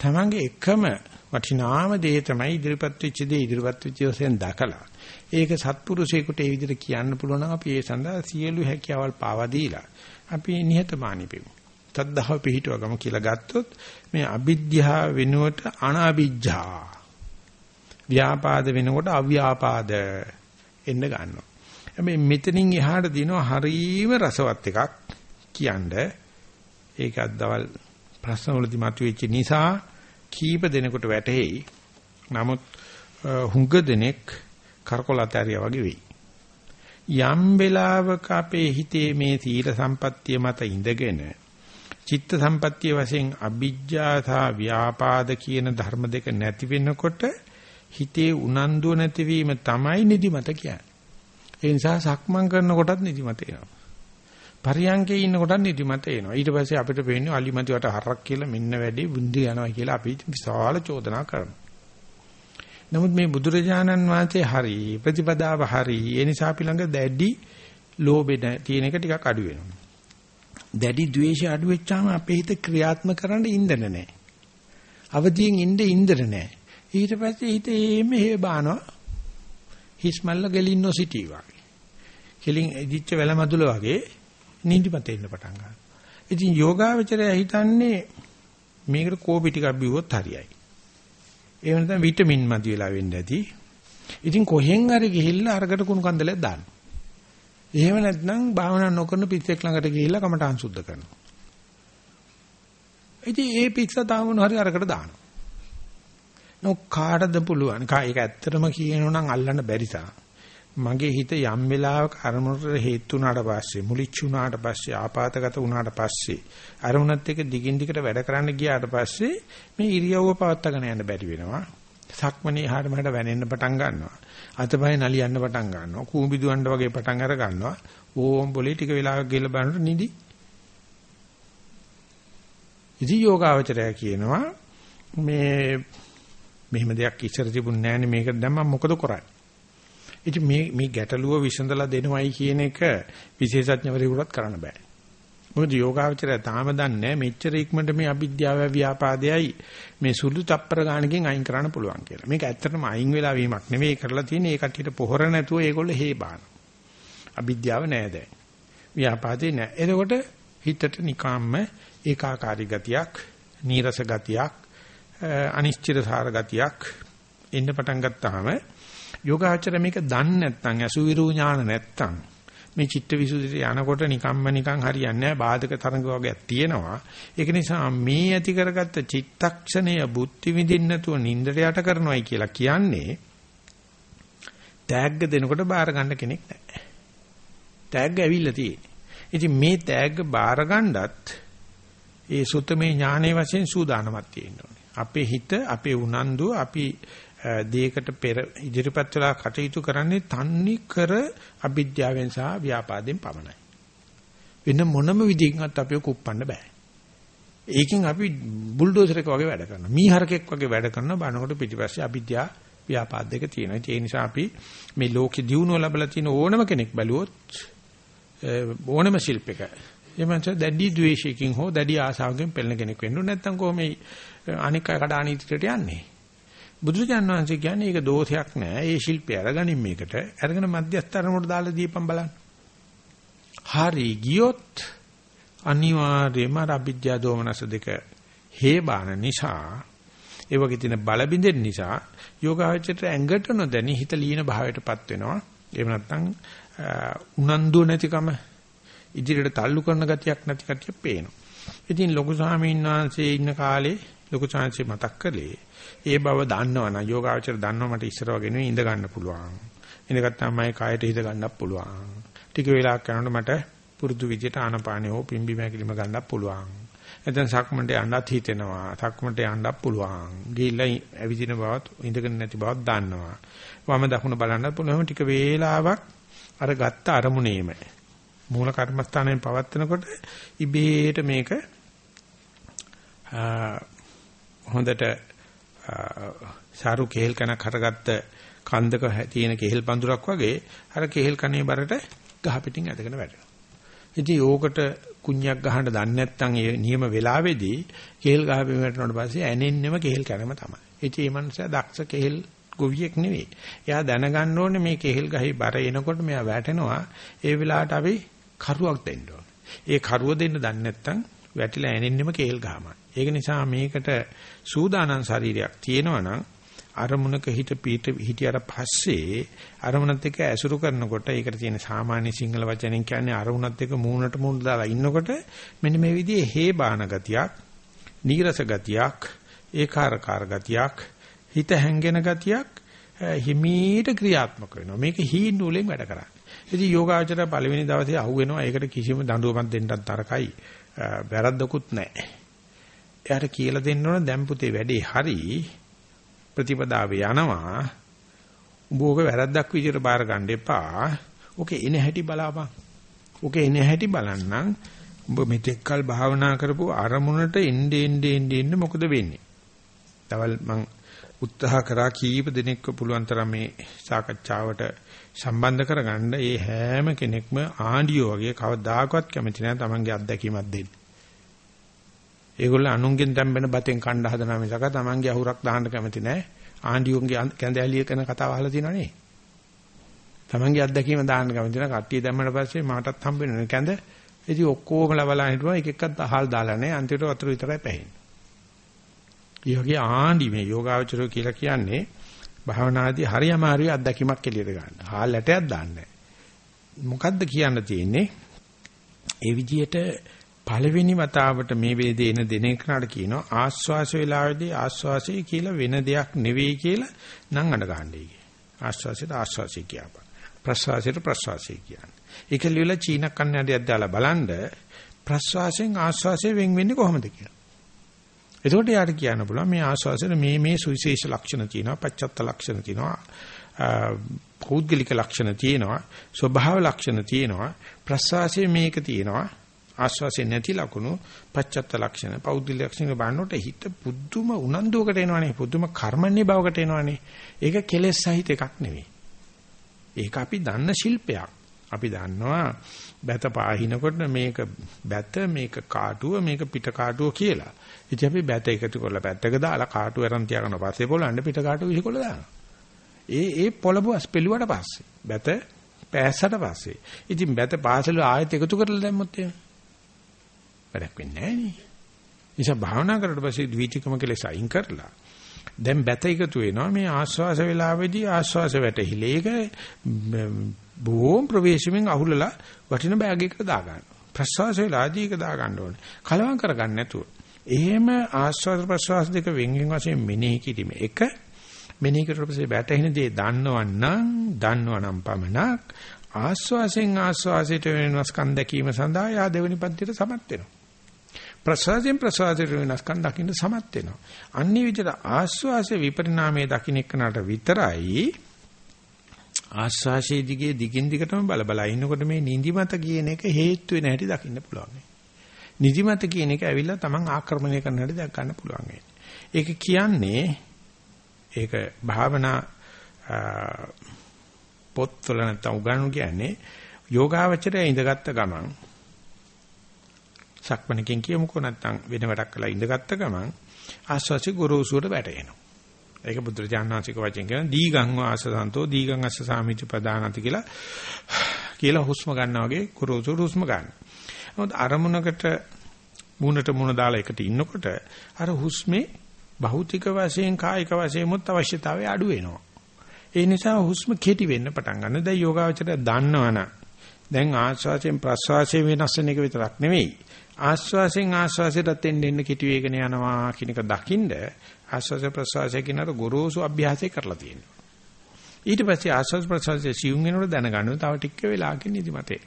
තමන්ගේ එකම වටිනාම දේ තමයි ඉදිරිපත් වෙච්ච දේ ඉදිරිපත් වෙච්ච වශයෙන් දැකලා ඒක සත්පුරුෂයෙකුට ඒ විදිහට කියන්න පුළුවන් නම් අපි ඒ සඳහා සියලු හැකියාවල් පාවා දීලා අපි නිහතමානී වෙමු. තද්දහව පිහිටවගම කියලා ගත්තොත් මේ අවිද්‍යාව වෙනුවට අනාවිජ්ජා ව්‍යාපාද වෙනකොට අව්‍යාපාද එන්න ගන්නවා. හැබැයි මෙතනින් එහාට දිනව හරීම රසවත් එකක් කියන්න ඒකත් දවල් ප්‍රශ්න වලදී මතුවෙච්ච නිසා කීප දෙනෙකුට වැටහෙයි. නමුත් හුඟ දෙනෙක් කරකොලතරියා වගේ වෙයි. යම් වෙලාවක අපේ හිතේ මේ සීල සම්පත්තිය මත ඉඳගෙන චිත්ත සම්පත්තිය වශයෙන් අ비ජ්ජා සහ ව්‍යාපාද කියන ධර්ම දෙක නැති වෙනකොට හිතේ උනන්දුව නැතිවීම තමයි නිදිමත කියන්නේ. ඒ නිසා සක්මන් කරනකොටත් නිදිමත එනවා. පරියංගේ ඉන්න කොට නිදිමත එනවා. ඊට පස්සේ අපිට පේන්නේ අලිමති වට හරක් කියලා මෙන්න වැඩි බුද්ධි යනවා කියලා අපි විශාල චෝදනා කරනවා. නමුත් මේ බුදුරජාණන් වහන්සේ හරි ප්‍රතිපදාව හරි ඒ නිසා අපි ළඟ දැඩි ලෝභෙ තියෙන එක ටිකක් අඩු වෙනවා. දැඩි ද්වේෂය අඩු වෙච්චාම අපේ හිත ක්‍රියාත්මක කරන්න ඉන්දන නැහැ. අවදියෙන් ඉන්න ඉන්දන නැහැ. ඊට පස්සේ හිත එහෙම හේ බානවා. හිස්මල්ල ගෙලින්නෝ සිටී වගේ. කෙලින් ඉදිච්ච වැල මදුල වගේ නිදිමත එන්න පටන් ගන්නවා. ඉතින් යෝගාවචරය හිතන්නේ මේකට කෝපි ටිකක් බිව්වොත් හරියයි. ඒ වෙනතම විටමින් මදි වෙලා වෙන්න ඇති. ඉතින් කොහෙන් හරි ගිහිල්ලා අරකට කුණු කන්දලයක් දාන්න. එහෙම නැත්නම් භාවනා නොකරන පිස්සෙක් ළඟට ගිහිල්ලා කමටහන් සුද්ධ කරනවා. ඉතින් ඒ පිස්ස තාම මොන හරි අරකට දානවා. නෝ කාටද පුළුවන්? කා ඒක ඇත්තටම කියනෝ නම් අල්ලන්න බැරි තරම්. මගේ හිත යම් වෙලාවක අරමුණට හේතු වුණාට පස්සේ මුලිච්ච වුණාට පස්සේ ආපాతගත වුණාට පස්සේ අරමුණත් එක්ක දිගින් දිගට වැඩ කරන්න ගියාට පස්සේ මේ ඉරියව්ව පවත්වාගෙන යන්න බැරි වෙනවා. සක්මණේ එහාට මෙහාට වැනෙන්න පටන් ගන්නවා. අතපය නලියන්න පටන් ගන්නවා. කූඹි දුවන්න වගේ පටන් අර ගන්නවා. ඕම් පොලේ ටික වෙලාවක් ගිහලා බලනකොට නිදි. ඉති යෝගාවචරය කියනවා මේ මෙහෙම දෙයක් ඉස්සර තිබුණ නැහැ නේ මේක දැන් මම මොකද කරන්නේ? ඉතින් මේ මේ ගැටලුව විසඳලා දෙනවයි කියන එක විශේෂඥවරයෙකුටත් කරන්න බෑ. මොකද යෝගාවචරය තාම දන්නේ මෙච්චර ඉක්මනට මේ අවිද්‍යාව ව්‍යාපාදයයි මේ සුළු තප්පර ගානකින් අයින් කරන්න පුළුවන් කියලා. මේක ඇත්තටම අයින් වෙලා වීමක් නෙවෙයි කරලා තියෙන්නේ ඒ කට්ටියට පොහොර නැතුව ඒගොල්ලෝ හේ බාන. අවිද්‍යාව නෑ දැන්. ව්‍යාපාදේ නෑ. එතකොට හිතට නිකාම්ම ඒකාකාරී ගතියක්, නීරස ගතියක්, අනිශ්චිතසාර ගතියක් එන්න පටන් ගත්තාම යෝගාචර මේක දන්නේ නැත්නම් අසුවිරු ඥාන නැත්නම් මේ චිත්තවිසුද්ධියට යනකොට නිකම්ම නිකන් හරියන්නේ නැහැ බාධක තරංග වගේක් තියෙනවා. ඒක නිසා මේ ඇති කරගත්ත චිත්තක්ෂණය බුද්ධි විඳින්න නැතුව නින්දට යට කරනවායි කියලා කියන්නේ තෑග්ග දෙනකොට බාර ගන්න කෙනෙක් නැහැ. තෑග්ග ඇවිල්ලා තියෙන්නේ. ඉතින් මේ තෑග්ග බාර ගන්නත් ඒ සුතමේ ඥානයේ වශයෙන් සූදානමක් තියෙන්න ඕනේ. අපේ හිත අපේ උනන්දු අපි දේකට පෙර ඉදිරිපත් වෙලා කටයුතු කරන්නේ තන්නි කර අවිද්‍යාවෙන් සහ ව්‍යාපාදයෙන් පමණයි. වෙන මොනම විදිහකින්වත් අපිව කුප්පන්න බෑ. ඒකෙන් අපි බුල්ඩෝසර් එක වගේ වැඩ කරනවා. මීහරකෙක් වගේ වැඩ කරනවා. බනකොට පිටිපස්සේ අවිද්‍යා ව්‍යාපාද දෙක තියෙනවා. ඒ නිසා අපි මේ ලෝකෙ දියුණුව ලැබලා තියෙන ඕනම කෙනෙක් බැලුවොත් ඕනම ශිල්පයක එමන්ස දැඩි ද්වේෂයකින් හෝ දැඩි ආසාවකින් පෙළෙන කෙනෙක් වෙන්න ඕනේ නැත්නම් කොහොම අනික් අය කඩානීතියට යන්නේ බුදුරජාන් වහන්සේ කියන්නේ ඒක දෝෂයක් නෑ. ඒ ශිල්පය අරගනින් මේකට. අරගෙන මධ්‍යස්තරමුට දාලා දීපම් බලන්න. හරි ගියොත් අනිවාර්යයෙන්ම අවිද්‍යා දෝමනස දෙක හේබාන නිසා ඒ වගේ තියෙන බල බින්දෙන් නිසා යෝගාවචරයට ඇඟට නොදැනි හිත ලීන භාවයටපත් වෙනවා. එහෙම නැත්නම් උනන්දු නැතිකම ඉදිරියට තල්ලු කරන ගතියක් නැති කතිය පේනවා. ඉතින් ලොකු ස්වාමීන් වහන්සේ ඉන්න කාලේ ලොකු chance මතක් කළේ ඒ බව දන්නවනම් යෝගාවචර දන්නව මට ඉස්සර වගේ නෙවෙයි ඉඳ ගන්න පුළුවන්. ඉඳගත්තාම මම කායට හිත ගන්නත් පුළුවන්. ටික වෙලාවක් යනකොට මට පුරුදු විදියට ආනපානිය හෝ පිම්බි මැකිලිම ගන්නත් පුළුවන්. එතෙන් සක්මන්ට යන්නත් හිතෙනවා. සක්මන්ට යන්නත් පුළුවන්. ගිහිල්ලා ඇවිදින බවත් ඉඳගෙන නැති බවත් දන්නවා. වම දකුණ බලන්නත් පුළුවන්. ටික වේලාවක් අර ගත්ත අරමුණේම මූල කර්මස්ථානයෙන් පවත්නකොට ඉබේට මේක හොඳට සාරු කේල් කනක් හටගත්ත කන්දක තියෙන කෙහෙල් පඳුරක් වගේ අර කෙහෙල් කනේ බරට ගහ පිටින් ඇදගෙන වැටෙනවා. ඉතින් ඕකට කුණ්‍යක් ගහන්න දන්නේ නැත්නම් ඒ නියම වෙලාවේදී කෙහෙල් ගහ බිම වැටුණාට පස්සේ ඇනෙන්නෙම කෙහෙල් කනම තමයි. ඉතින් මේ මනුස්සයා දක්ෂ කෙහෙල් ගොවියෙක් නෙවෙයි. එයා දැනගන්න ඕනේ මේ කෙහෙල් ගහේ බර එනකොට මෙයා වැටෙනවා. ඒ වෙලාවට අපි කරුවක් දෙන්න ඕනේ. ඒ කරුව දෙන්න දන්නේ නැත්නම් වැටිලා ඇනෙන්නෙම කෙහෙල් ගහමයි. ඒක නිසා මේකට සූදානම් ශරීරයක් තියෙනවා නම් අරමුණක හිත පීත හිටියට පස්සේ අරමුණත් එක්ක ඇසුරු කරනකොට ඒකට තියෙන සාමාන්‍ය සිංහල වචනෙන් කියන්නේ අරමුණත් එක්ක මූණට මූණ දාලා ඉන්නකොට මෙන්න මේ විදිහේ හේ බාන ගතියක්, නීරස ගතියක්, ඒකාරකාර ගතියක්, හිත හැංගෙන ගතියක් හිමීට ක්‍රියාත්මක වෙනවා. මේක හීන නූලෙන් වැඩ කරන්නේ. ඉතින් යෝගාචර පළවෙනි දවසේ අහුවෙනවා. ඒකට කිසිම දඬුවමක් දෙන්නත් තරකයි. වැරද්දකුත් නැහැ. එයාට කියලා දෙන්න ඕන දැන් පුතේ වැඩේ හරි ප්‍රතිපදාවේ යනවා. උඹ ඕක වැරද්දක් විදියට බාර ගන්න එපා. ඕකේ එන හැටි බලාපන්. ඕකේ එන හැටි බලන්නම්. උඹ මෙතෙක්කල් භාවනා කරපු අරමුණට එnde ende ende ende මොකද වෙන්නේ? තවල් මං උත්සාහ කරා කීප දිනක්ක පුළුවන් තරම් මේ සාකච්ඡාවට සම්බන්ධ කරගන්න ඒ හැම කෙනෙක්ම ආඩියෝ වගේ කවදාකවත් කැමති නැහැ තමන්ගේ අත්දැකීමක් දෙන්න. ඒගොල්ලෝ අනුන්ගෙන් තැම්බෙන බතෙන් කණ්ඩ හදනා මිසක තමන්ගේ අහුරක් දාන්න කැමති නැහැ. ආණ්ඩියෝන්ගේ කැඳ ඇලිය කරන කතාව අහලා තියෙනව නේ. තමන්ගේ අත්දැකීම දාන්න කැමති නැහැ. කට්ටිය දැම්මට පස්සේ මාටත් හම්බෙන්නේ කැඳ. ඉතින් ඔක්කොම ලබලා හිටුවා එක එකක් අහල් දාලා නැහැ. අන්තිමට වතුර විතරයි පැහැෙන්නේ. ඊයෝගේ ආණ්ඩි මේ යෝගාවචරය කියලා කියන්නේ භාවනාදී හරි අමාරුයි අත්දැකීමක් එළියට ගන්න. හාල් ඇටයක් දාන්නේ මොකද්ද කියන්න තියෙන්නේ? ඒ විදිහට පළවෙනි වතාවට මේ වේදේ එන දිනේකනට කියනවා ආස්වාස වේලාවේදී ආස්වාසය කියලා වෙන දෙයක් නෙවෙයි කියලා නම් අඬ ගන්නයි කිය. ආස්වාසයට ආස්වාසය කියපන්. ප්‍රස්වාසයට ප්‍රස්වාසය කියන්නේ. ඒක ලියලා චීන කන්නඩියක් දාලා බලන්න ප්‍රස්වාසයෙන් ආස්වාසය වෙන් වෙන්නේ කොහොමද කියලා. එතකොට යාට කියන්න පුළුවන් මේ ආස්වාසයේ මේ මේ සුවිශේෂ ලක්ෂණ තියෙනවා, පච්චත්ත ලක්ෂණ තියෙනවා, පෞද්ගලික ලක්ෂණ තියෙනවා, ස්වභාව ලක්ෂණ තියෙනවා, ප්‍රස්වාසයේ මේක තියෙනවා. ආස්වාසේ නැති ලකුණු පච්චත්ත ලක්ෂණ පෞද්ගල ලක්ෂණ බලනකොට හිත පුදුම උනන්දුවකට එනවනේ පුදුම කර්මන්නේ බවකට එනවනේ. ඒක කෙලෙස් සහිත එකක් නෙවෙයි. ඒක අපි දන්න ශිල්පයක්. අපි දන්නවා බැත පාහිනකොට මේක බැත මේක කාටුව මේක පිට කාටුව කියලා. ඉතින් අපි බැත එකතු කරලා පැත්තක දාලා කාටුව අරන් තියාගෙන පස්සේ පොළන්න පිට කාටුව විහිකොල දානවා. ඒ ඒ පොළඹුවස් පෙළුවට පස්සේ. බැත පෑස්සට පස්සේ. ඉතින් බැත පාසල ආයෙත් එකතු කරලා දැම්මොත් එහෙම. වැඩක් වෙන්නේ නැහැ නේ. නිසා භාවනා කරලා පස්සේ ද්විතිකම කෙලෙස අයින් කරලා දැන් බැත එකතු වෙනවා මේ ආස්වාස වේලාවේදී ආස්වාස වැටහිලි ඒක බොහොම ප්‍රවේශමෙන් අහුලලා වටින බෑග් එකකට දා ගන්නවා. ප්‍රස්වාස වේලාදී ඒක දා ගන්න ඕනේ. කලවම් කරගන්න නැතුව. එහෙම ආස්වාද ප්‍රස්වාස දෙක වෙන්ගෙන් වශයෙන් මෙනෙහි කිරීම එක මෙනෙහි කරලා පස්සේ වැටෙන දේ දන්නවනම් දන්නවනම් පමණක් ආස්වාසෙන් ආස්වාසයට වෙනස්කම් දැකීම සඳහා යා දෙවෙනි පන්තියට සමත් වෙනවා. ප්‍රසවාසයෙන් ප්‍රසවාසයට වෙනස්කම් දකින්න සමත් වෙනවා. අන්නේ විදිහට ආස්වාසේ විපරිණාමයේ දකින්න එක්කනට විතරයි ආස්වාසේ දිගේ දිගින් දිගටම බල බල ඉන්නකොට මේ නිදිමත කියන එක හේතු වෙන හැටි දකින්න පුළුවන්. නිදිමත කියන එක ඇවිල්ලා Taman ආක්‍රමණය කරන හැටි දැක් ගන්න පුළුවන්. ඒක කියන්නේ ඒක භාවනා පොත්වල නැත්නම් උගන්වු කියන්නේ යෝගාවචරය ඉඳගත්ත ගමන් සක්මණකින් කියමුකෝ නැත්නම් වෙන වැඩක් කළා ඉඳගත්ත ගමන් ආස්වාසි ගුරුසුවට වැටෙනවා. ඒක බුද්ධජානනාසික වචෙන් කියන දීගං වාසසන්තෝ දීගං අස්ස සාමිච්ච ප්‍රදානති කියලා කියලා හුස්ම ගන්නවා වගේ ගුරුසු හුස්ම ගන්න. නමුත් අරමුණකට මුණට මුණ දාලා එකට ඉන්නකොට අර හුස්මේ භෞතික වශයෙන් කායික වශයෙන් මුත් අවශ්‍යතාවය අඩු වෙනවා. ඒ නිසා හුස්ම කෙටි වෙන්න පටන් ගන්නවා. දැන් යෝගාවචරය දන්නවනම් දැන් ආශ්වාසයෙන් ප්‍රශ්වාසයෙන් වෙනස් වෙන එක විතරක් නෙවෙයි. ආශ්වාසයෙන් ආශ්වාසයට එන්න එන්න කෙටි වේගන යනවා කියන එක දකින්ද ආශ්වාස ප්‍රශ්වාසය කියනතර ගොරෝසු අභ්‍යාසය කරලා තියෙනවා. ඊට පස්සේ ආශ්වාස ප්‍රශ්වාසයේ සියුම් වෙනකොට දැනගන්න තව ටික වෙලාවකින් නිදිමතේ.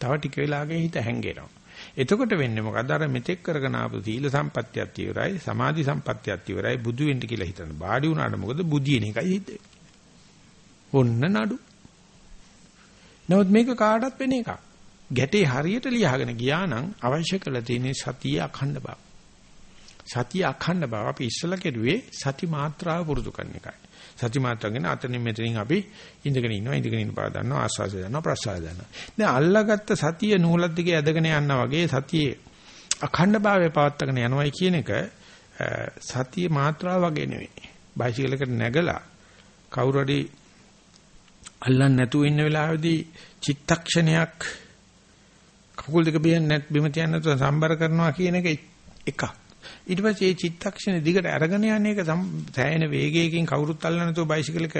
තව ටික වෙලාවකින් හිත හැංගෙනවා. එතකොට වෙන්නේ මොකද? අර මෙතෙක් කරගෙන ආපු සීල සම්පත්තියත් ඉවරයි, සමාධි සම්පත්තියත් ඉවරයි, බුදු වෙන්න කියලා හිතන. ਬਾඩි වුණාට මොකද? බුදියන එකයි හිතේ. ඔන්න නඩු. නමුත් මේක කාටවත් වෙන එකක්. ගැටේ හරියට ලියාගෙන ගියා නම් අවශ්‍ය කරලා තියෙන්නේ සතිය අඛණ්ඩ බව. සතිය අඛණ්ඩ බව අපි ඉස්සලා කෙරුවේ සති මාත්‍රාව පුරුදු කරන එකයි. සති මාත්‍රාවගෙන අතනින් මෙතනින් අපි ඉඳගෙන ඉන්නවා ඉඳගෙන ඉන්න පාර දන්නවා ආස්වාසය දන්නවා ප්‍රසආය දන්නවා. දැන් අල්ලාගත්ත සතිය නූලක් දිගේ ඇදගෙන යනවා වගේ සතියේ අඛණ්ඩ භාවය පවත්වාගෙන යනවායි කියන එක සතිය මාත්‍රාව වගේ නෙවෙයි. බයිසිකලයකට නැගලා කවුරු හරි අල්ලන්නේ නැතුව ඉන්න වෙලාවේදී චිත්තක්ෂණයක් කකුල් දෙක බියන්නේ නැත් බිම තියන්නේ නැතුව සම්බර කරනවා කියන එක එකක්. ඊට පස්සේ මේ චිත්තක්ෂණ දිගට අරගෙන යන එක සෑහෙන වේගයකින් කවුරුත් අල්ලන්නේ නැතුව බයිසිකලයක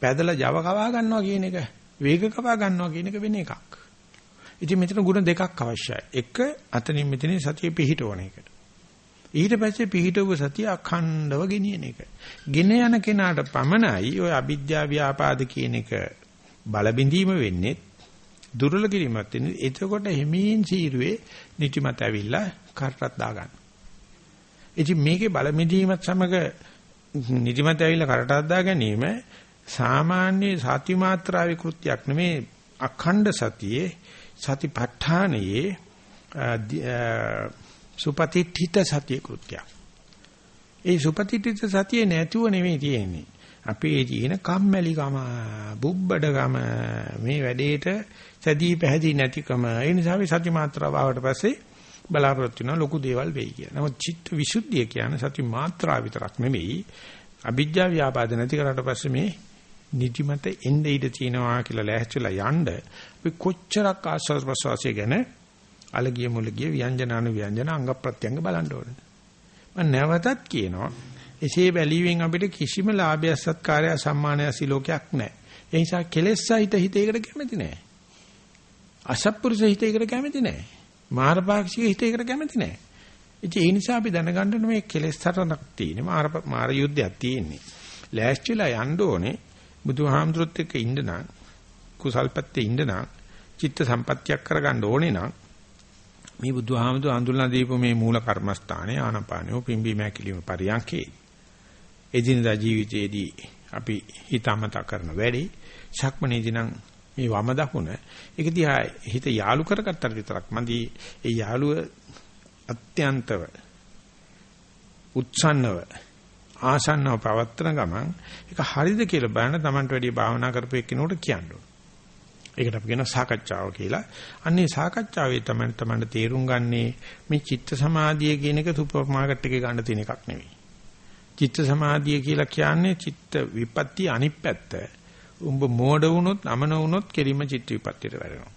පැදලා Java කවා ගන්නවා කියන එක වේග කවා ගන්නවා කියන එක වෙන එකක්. ඉතින් මෙතන ಗುಣ දෙකක් අවශ්‍යයි. එක අතනින් මෙතනින් සතිය පිහිටවන එකට. ඊට පස්සේ පිහිටව සතිය අඛණ්ඩව ගෙනියන එක. ගෙන යන කෙනාට පමණයි ওই අවිද්‍යා ව්‍යාපාද කියන එක බල බිඳීම වෙන්නේ දුර්වල කිරීමක් වෙන්නේ. එතකොට හිමීන් සීරුවේ නිතිමත ඇවිල්ලා කරටක් දාගන්න. ඉතින් මේකේ බල බිඳීමත් සමග නිතිමත ඇවිල්ලා කරටක් දා ගැනීම සාමාන්‍ය සති මාත්‍රාවේ කෘත්‍යයක් නෙමේ අඛණ්ඩ සතියේ සතිපට්ඨානයේ සුපතිත්ථිත සතිය කෘත්‍යය. ඒ සුපතිත්ථිත සතිය නැතුව නෙමෙයි තියෙන්නේ. අපේ තියෙන කම්මැලිකම, බුබ්බඩකම මේ වැඩේට සැදී පැහැදී නැතිකම. ඒ නිසා අපි සති මාත්‍රාව ආවට පස්සේ බලාපොරොත්තු වෙන ලොකු දේවල් වෙයි කියන. නමුත් චිත්ත විසුද්ධිය කියන්නේ සති මාත්‍රාව විතරක් නෙමෙයි. අභිජ්ජා ව්‍යාපාද නැති කරාට පස්සේ මේ නිදිමත එnde ඉඳ තියනවා කියලා ලෑස්තිලා යන්න අපි කොච්චරක් ආස්වාද ප්‍රසවාසය ගැන අලගිය මුලගිය ව්‍යංජන අනු ව්‍යංජන අංග ප්‍රත්‍යංග බලන්න ඕනේ. මම නැවතත් කියනවා එසේ බැලීමෙන් අපිට කිසිම ලාභය සත්කාරය සම්මානය සිලෝකයක් නැහැ. ඒ නිසා කෙලෙස් සහිත හිතේකට කැමති නැහැ. අසත්පුරුෂ හිතේකට කැමති නැහැ. මාරපාක්ෂික හිතේකට කැමති නැහැ. ඉතින් ඒ නිසා අපි දැනගන්න මේ කෙලෙස් තරණක් තියෙන මාර මාර යුද්ධයක් තියෙන්නේ. ලෑස්තිලා යන්න ඕනේ බුදුහාමුදුරුත් එක්ක ඉන්න නම් කුසල්පත්තේ ඉන්න නම් චිත්ත සම්පත්තියක් කරගන්න ඕනේ නම් මේ බුදුහාමුදුර අඳුල්ලා දීපු මේ මූල කර්මස්ථානයේ ආනපානෝ පිම්බීම හැකිලිම පරියන්කේ එදිනදා ජීවිතයේදී අපි හිතමතා කරන වැඩි ශක්මනේදී නම් මේ වම දකුණ ඒක දිහා හිත යාලු කරගත්තට විතරක් මදි ඒ යාලුව අත්‍යන්තව උත්සන්නව ආසන්නව පවත්තන ගමන් ඒක හරිද කියලා බලන්න Tamanට වැඩි භාවනා කරපු එක්කිනුට කියන්න ඕන. ඒකට අපි කියනවා සාකච්ඡාව කියලා. අන්නේ සාකච්ඡාවේ තමයි තමයි තේරුම් ගන්නේ මේ චිත්ත සමාධිය කියන එක සුපර් මාකට් එකේ ගන්න තියෙන එකක් නෙවෙයි. චිත්ත සමාධිය කියලා කියන්නේ චිත්ත විපත්ති අනිත් පැත්ත. උඹ මෝඩ වුණොත් අමන වුණොත් කෙලින්ම චිත්ත විපත්තියට වැටෙනවා.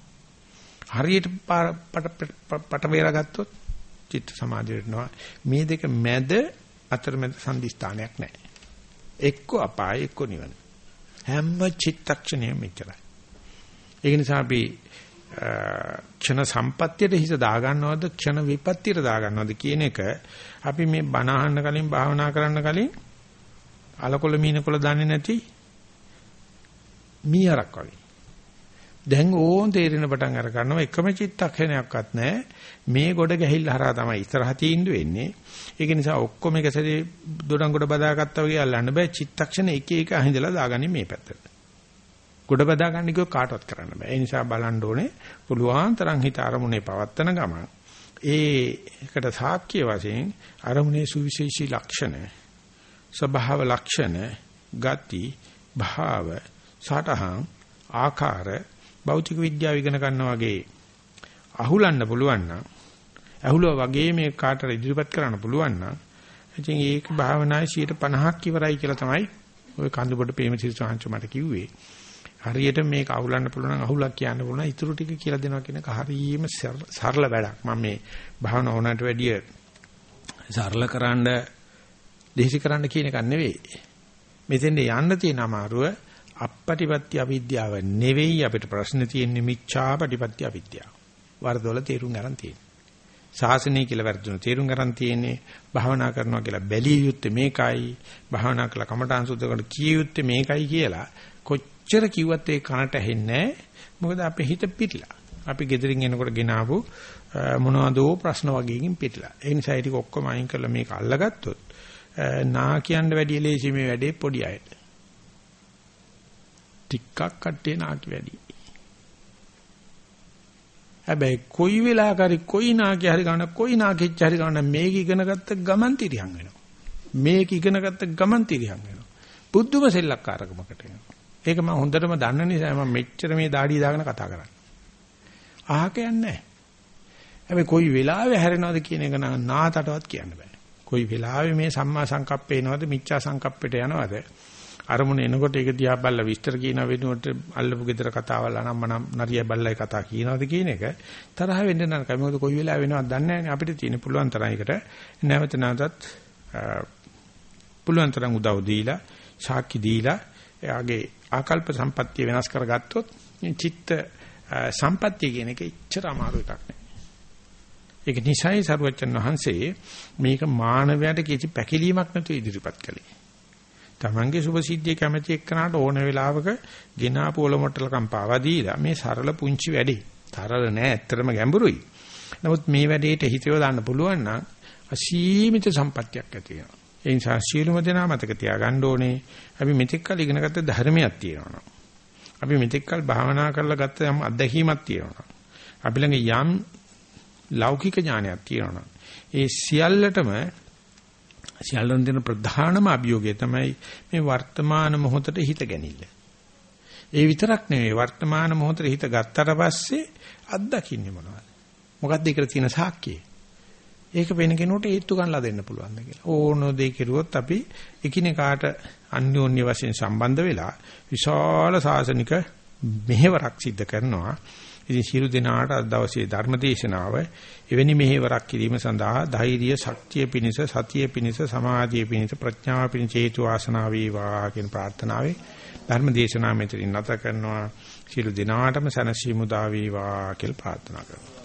හරියට පට වේලා ගත්තොත් චිත්ත සමාධියට යනවා. මේ දෙක මැද අතරමැද සංදිස්ථානයක් නැහැ. එක්ක අපාය එක්ක නිවන. හැම චිත්තක්ෂණයම මෙච්චරයි. ඒක නිසා අපි ක්ෂණ සම්පත්තියට හිත දාගන්නවද ක්ෂණ විපත්තියට දාගන්නවද කියන එක අපි මේ බණ අහන්න කලින් භාවනා කරන්න කලින් අලකොල මීනකොල දන්නේ නැති මීහරක් වගේ. දැන් ඕන් තේරෙන පටන් අර ගන්නවා එකම චිත්තක්ෂණයක්වත් නැහැ. මේ ගොඩ ගැහිල්ල හරහා තමයි ඉස්සරහ තීන්දුව වෙන්නේ. ඒක නිසා ඔක්කොම එක සැරේ දොඩම් ගොඩ බදාගත්තා වගේ අල්ලන්න බෑ. චිත්තක්ෂණ එක එක අහිඳලා දාගන්නේ මේ පැත්තට. ගොඩ බදා ගන්න කිව්ව කාටවත් කරන්න බෑ. ඒ නිසා බලන්න ඕනේ පුළුවන් තරම් හිත අරමුණේ පවත්තන ගමන් ඒකට සාක්ෂිය වශයෙන් අරමුණේ සුවිශේෂී ලක්ෂණ ස්වභාව ලක්ෂණ ගති භාව සටහන් ආකාර භෞතික විද්‍යාව ඉගෙන ගන්නා වගේ අහුලන්න පුළුවන් නම් අහුලුව වගේ මේ කාටට ඉදිරිපත් කරන්න පුළුවන් නම් ඉතින් ඒක භාවනායේ 50ක් ඉවරයි කියලා තමයි ওই කඳුබඩ ප්‍රේමසිරි සාංශ මට කිව්වේ. හරියට මේක අහුලන්න පුළුවන් නම් අහුලක් කියන්න පුළුවන්. ඊටු ටික කියලා දෙනවා කියන එක හරියම සරල වැඩක්. මම මේ භාවනා ඕනට වැඩිය සරල කරන්න දේශි කරන්න කියන එක නෙවෙයි. මෙතෙන්ද යන්න තියෙන අමාරුව අපපටිපත්‍ය අවිද්‍යාව නෙවෙයි අපිට ප්‍රශ්න තියෙන්නේ මිච්ඡා පටිපත්‍ය අවිද්‍යාව. වරදොල තේරුම් ගන්න තියෙන්නේ. ශාසනය කියලා වැරදුන තේරුම් ගන්න තියෙන්නේ භාවනා කරනවා කියලා බැලිය යුත්තේ මේකයි භාවනා කළා කමඨාන් සුද්ධ කරන කිය යුත්තේ මේකයි කියලා කොච්චර කිව්වත් ඒ කනට ඇහෙන්නේ මොකද අපේ හිත පිටිලා අපි ගෙදරින් එනකොට ගෙනාවු මොනවදෝ ප්‍රශ්න වගේකින් පිටිලා ඒ නිසා ඒක ඔක්කොම අයින් කරලා මේක අල්ලගත්තොත් නා කියන්න වැඩි ලේසි මේ වැඩේ පොඩි අයට ටිකක් කට්ටිය නාකි වැඩි හැබැයි කොයි වෙලාවකරි කොයි නාකිය හරි ගන්න කොයි නාකිච්ච හරි ගන්න මේක ඉගෙන ගත්ත ගමන් තිරියන් වෙනවා. මේක ඉගෙන ගත්ත ගමන් තිරියන් වෙනවා. බුද්ධම සෙල්ලක්කාරකමකට එනවා. ඒක මම හොඳටම දන්න නිසා මම මෙච්චර මේ දාඩිය දාගෙන කතා කරන්නේ. අහක යන්නේ හැබැයි කොයි වෙලාවෙ හැරෙනවද කියන එක නාතටවත් කියන්න බෑ. කොයි වෙලාවෙ මේ සම්මා සංකප්පේ එනවද මිච්ඡා සංකප්පෙට යනවද අරමුණ එනකොට ඒක දිහා බැලලා විස්තර කියන වෙනුවට අල්ලපු ගෙදර කතාවල් අනම්මනම් නරිය බල්ලයි කතා කියනවාද කියන එක තරහ වෙන්න නරකයි. මොකද කොයි වෙලාවෙ වෙනවද දන්නේ නැහැ අපිට තියෙන පුළුවන් තරම් එකට නැවත නැවතත් පුළුවන් තරම් උදව් දීලා සාක්ෂි දීලා එයාගේ ආකල්ප සම්පත්තිය වෙනස් කරගත්තොත් චිත්ත සම්පත්තිය කියන එක ඉච්චර අමාරු එකක් නෑ. ඒක නිසයි සරුවචන් වහන්සේ මේක මානවයාට කිසි පැකිලීමක් නැතුව ඉදිරිපත් කළේ. Tamange සුභ සිද්ධිය කැමැති එක්කනට ඕන වෙලාවක ගෙනාපු ඔලොමොට්ටලකම් පාවා දීලා මේ සරල පුංචි වැඩේ. තරල නෑ ඇත්තටම ගැඹුරුයි. නමුත් මේ වැඩේට හිතව දාන්න පුළුවන් නම් අසීමිත සම්පත්තියක් ඇති වෙනවා. ඒ නිසා සීලම දෙනා මතක තියාගන්න ඕනේ අපි මෙතෙක් කල ඉගෙනගත්ත ධර්මයක් තියෙනවා. අපි මෙතෙක් කල භාවනා කරලා ගත්ත යම් අත්දැකීමක් තියෙනවා. අපි ළඟ යම් ලෞකික ඥානයක් තියෙනවා. ඒ සියල්ලටම සියල්ලන් දෙන ප්‍රධානම අභියෝගය තමයි මේ වර්තමාන මොහොතට හිත ගැනීම. ඒ විතරක් නෙවෙයි වර්තමාන මොහොතේ හිත ගත්තට පස්සේ අත්දකින්නේ මොනවද? මොකක්ද ඒකට තියෙන සාක්කිය? ඒක වෙන කෙනෙකුට ඒත්තු ගන්නලා දෙන්න පුළුවන් ද කියලා. ඕනෝ දෙය කෙරුවොත් අපි එකිනෙකාට අන්‍යෝන්‍ය වශයෙන් සම්බන්ධ වෙලා විශාල සාසනික මෙහෙවරක් සිද්ධ කරනවා. ඉතින් සියලු දෙනාට අද දවසේ ධර්ම දේශනාව එවැනි මෙහෙවරක් කිරීම සඳහා ධෛර්ය ශක්තිය පිණිස සතිය පිණිස සමාධිය පිණිස ප්‍රඥාව පිණිස හේතු වාසනා වේවා කියන ප්‍රාර්ථනාවේ ධර්ම දේශනාව මෙතනින් නැත කරනවා සියලු දෙනාටම සනසීමු දා වේවා කියලා ප්‍රාර්ථනා කරනවා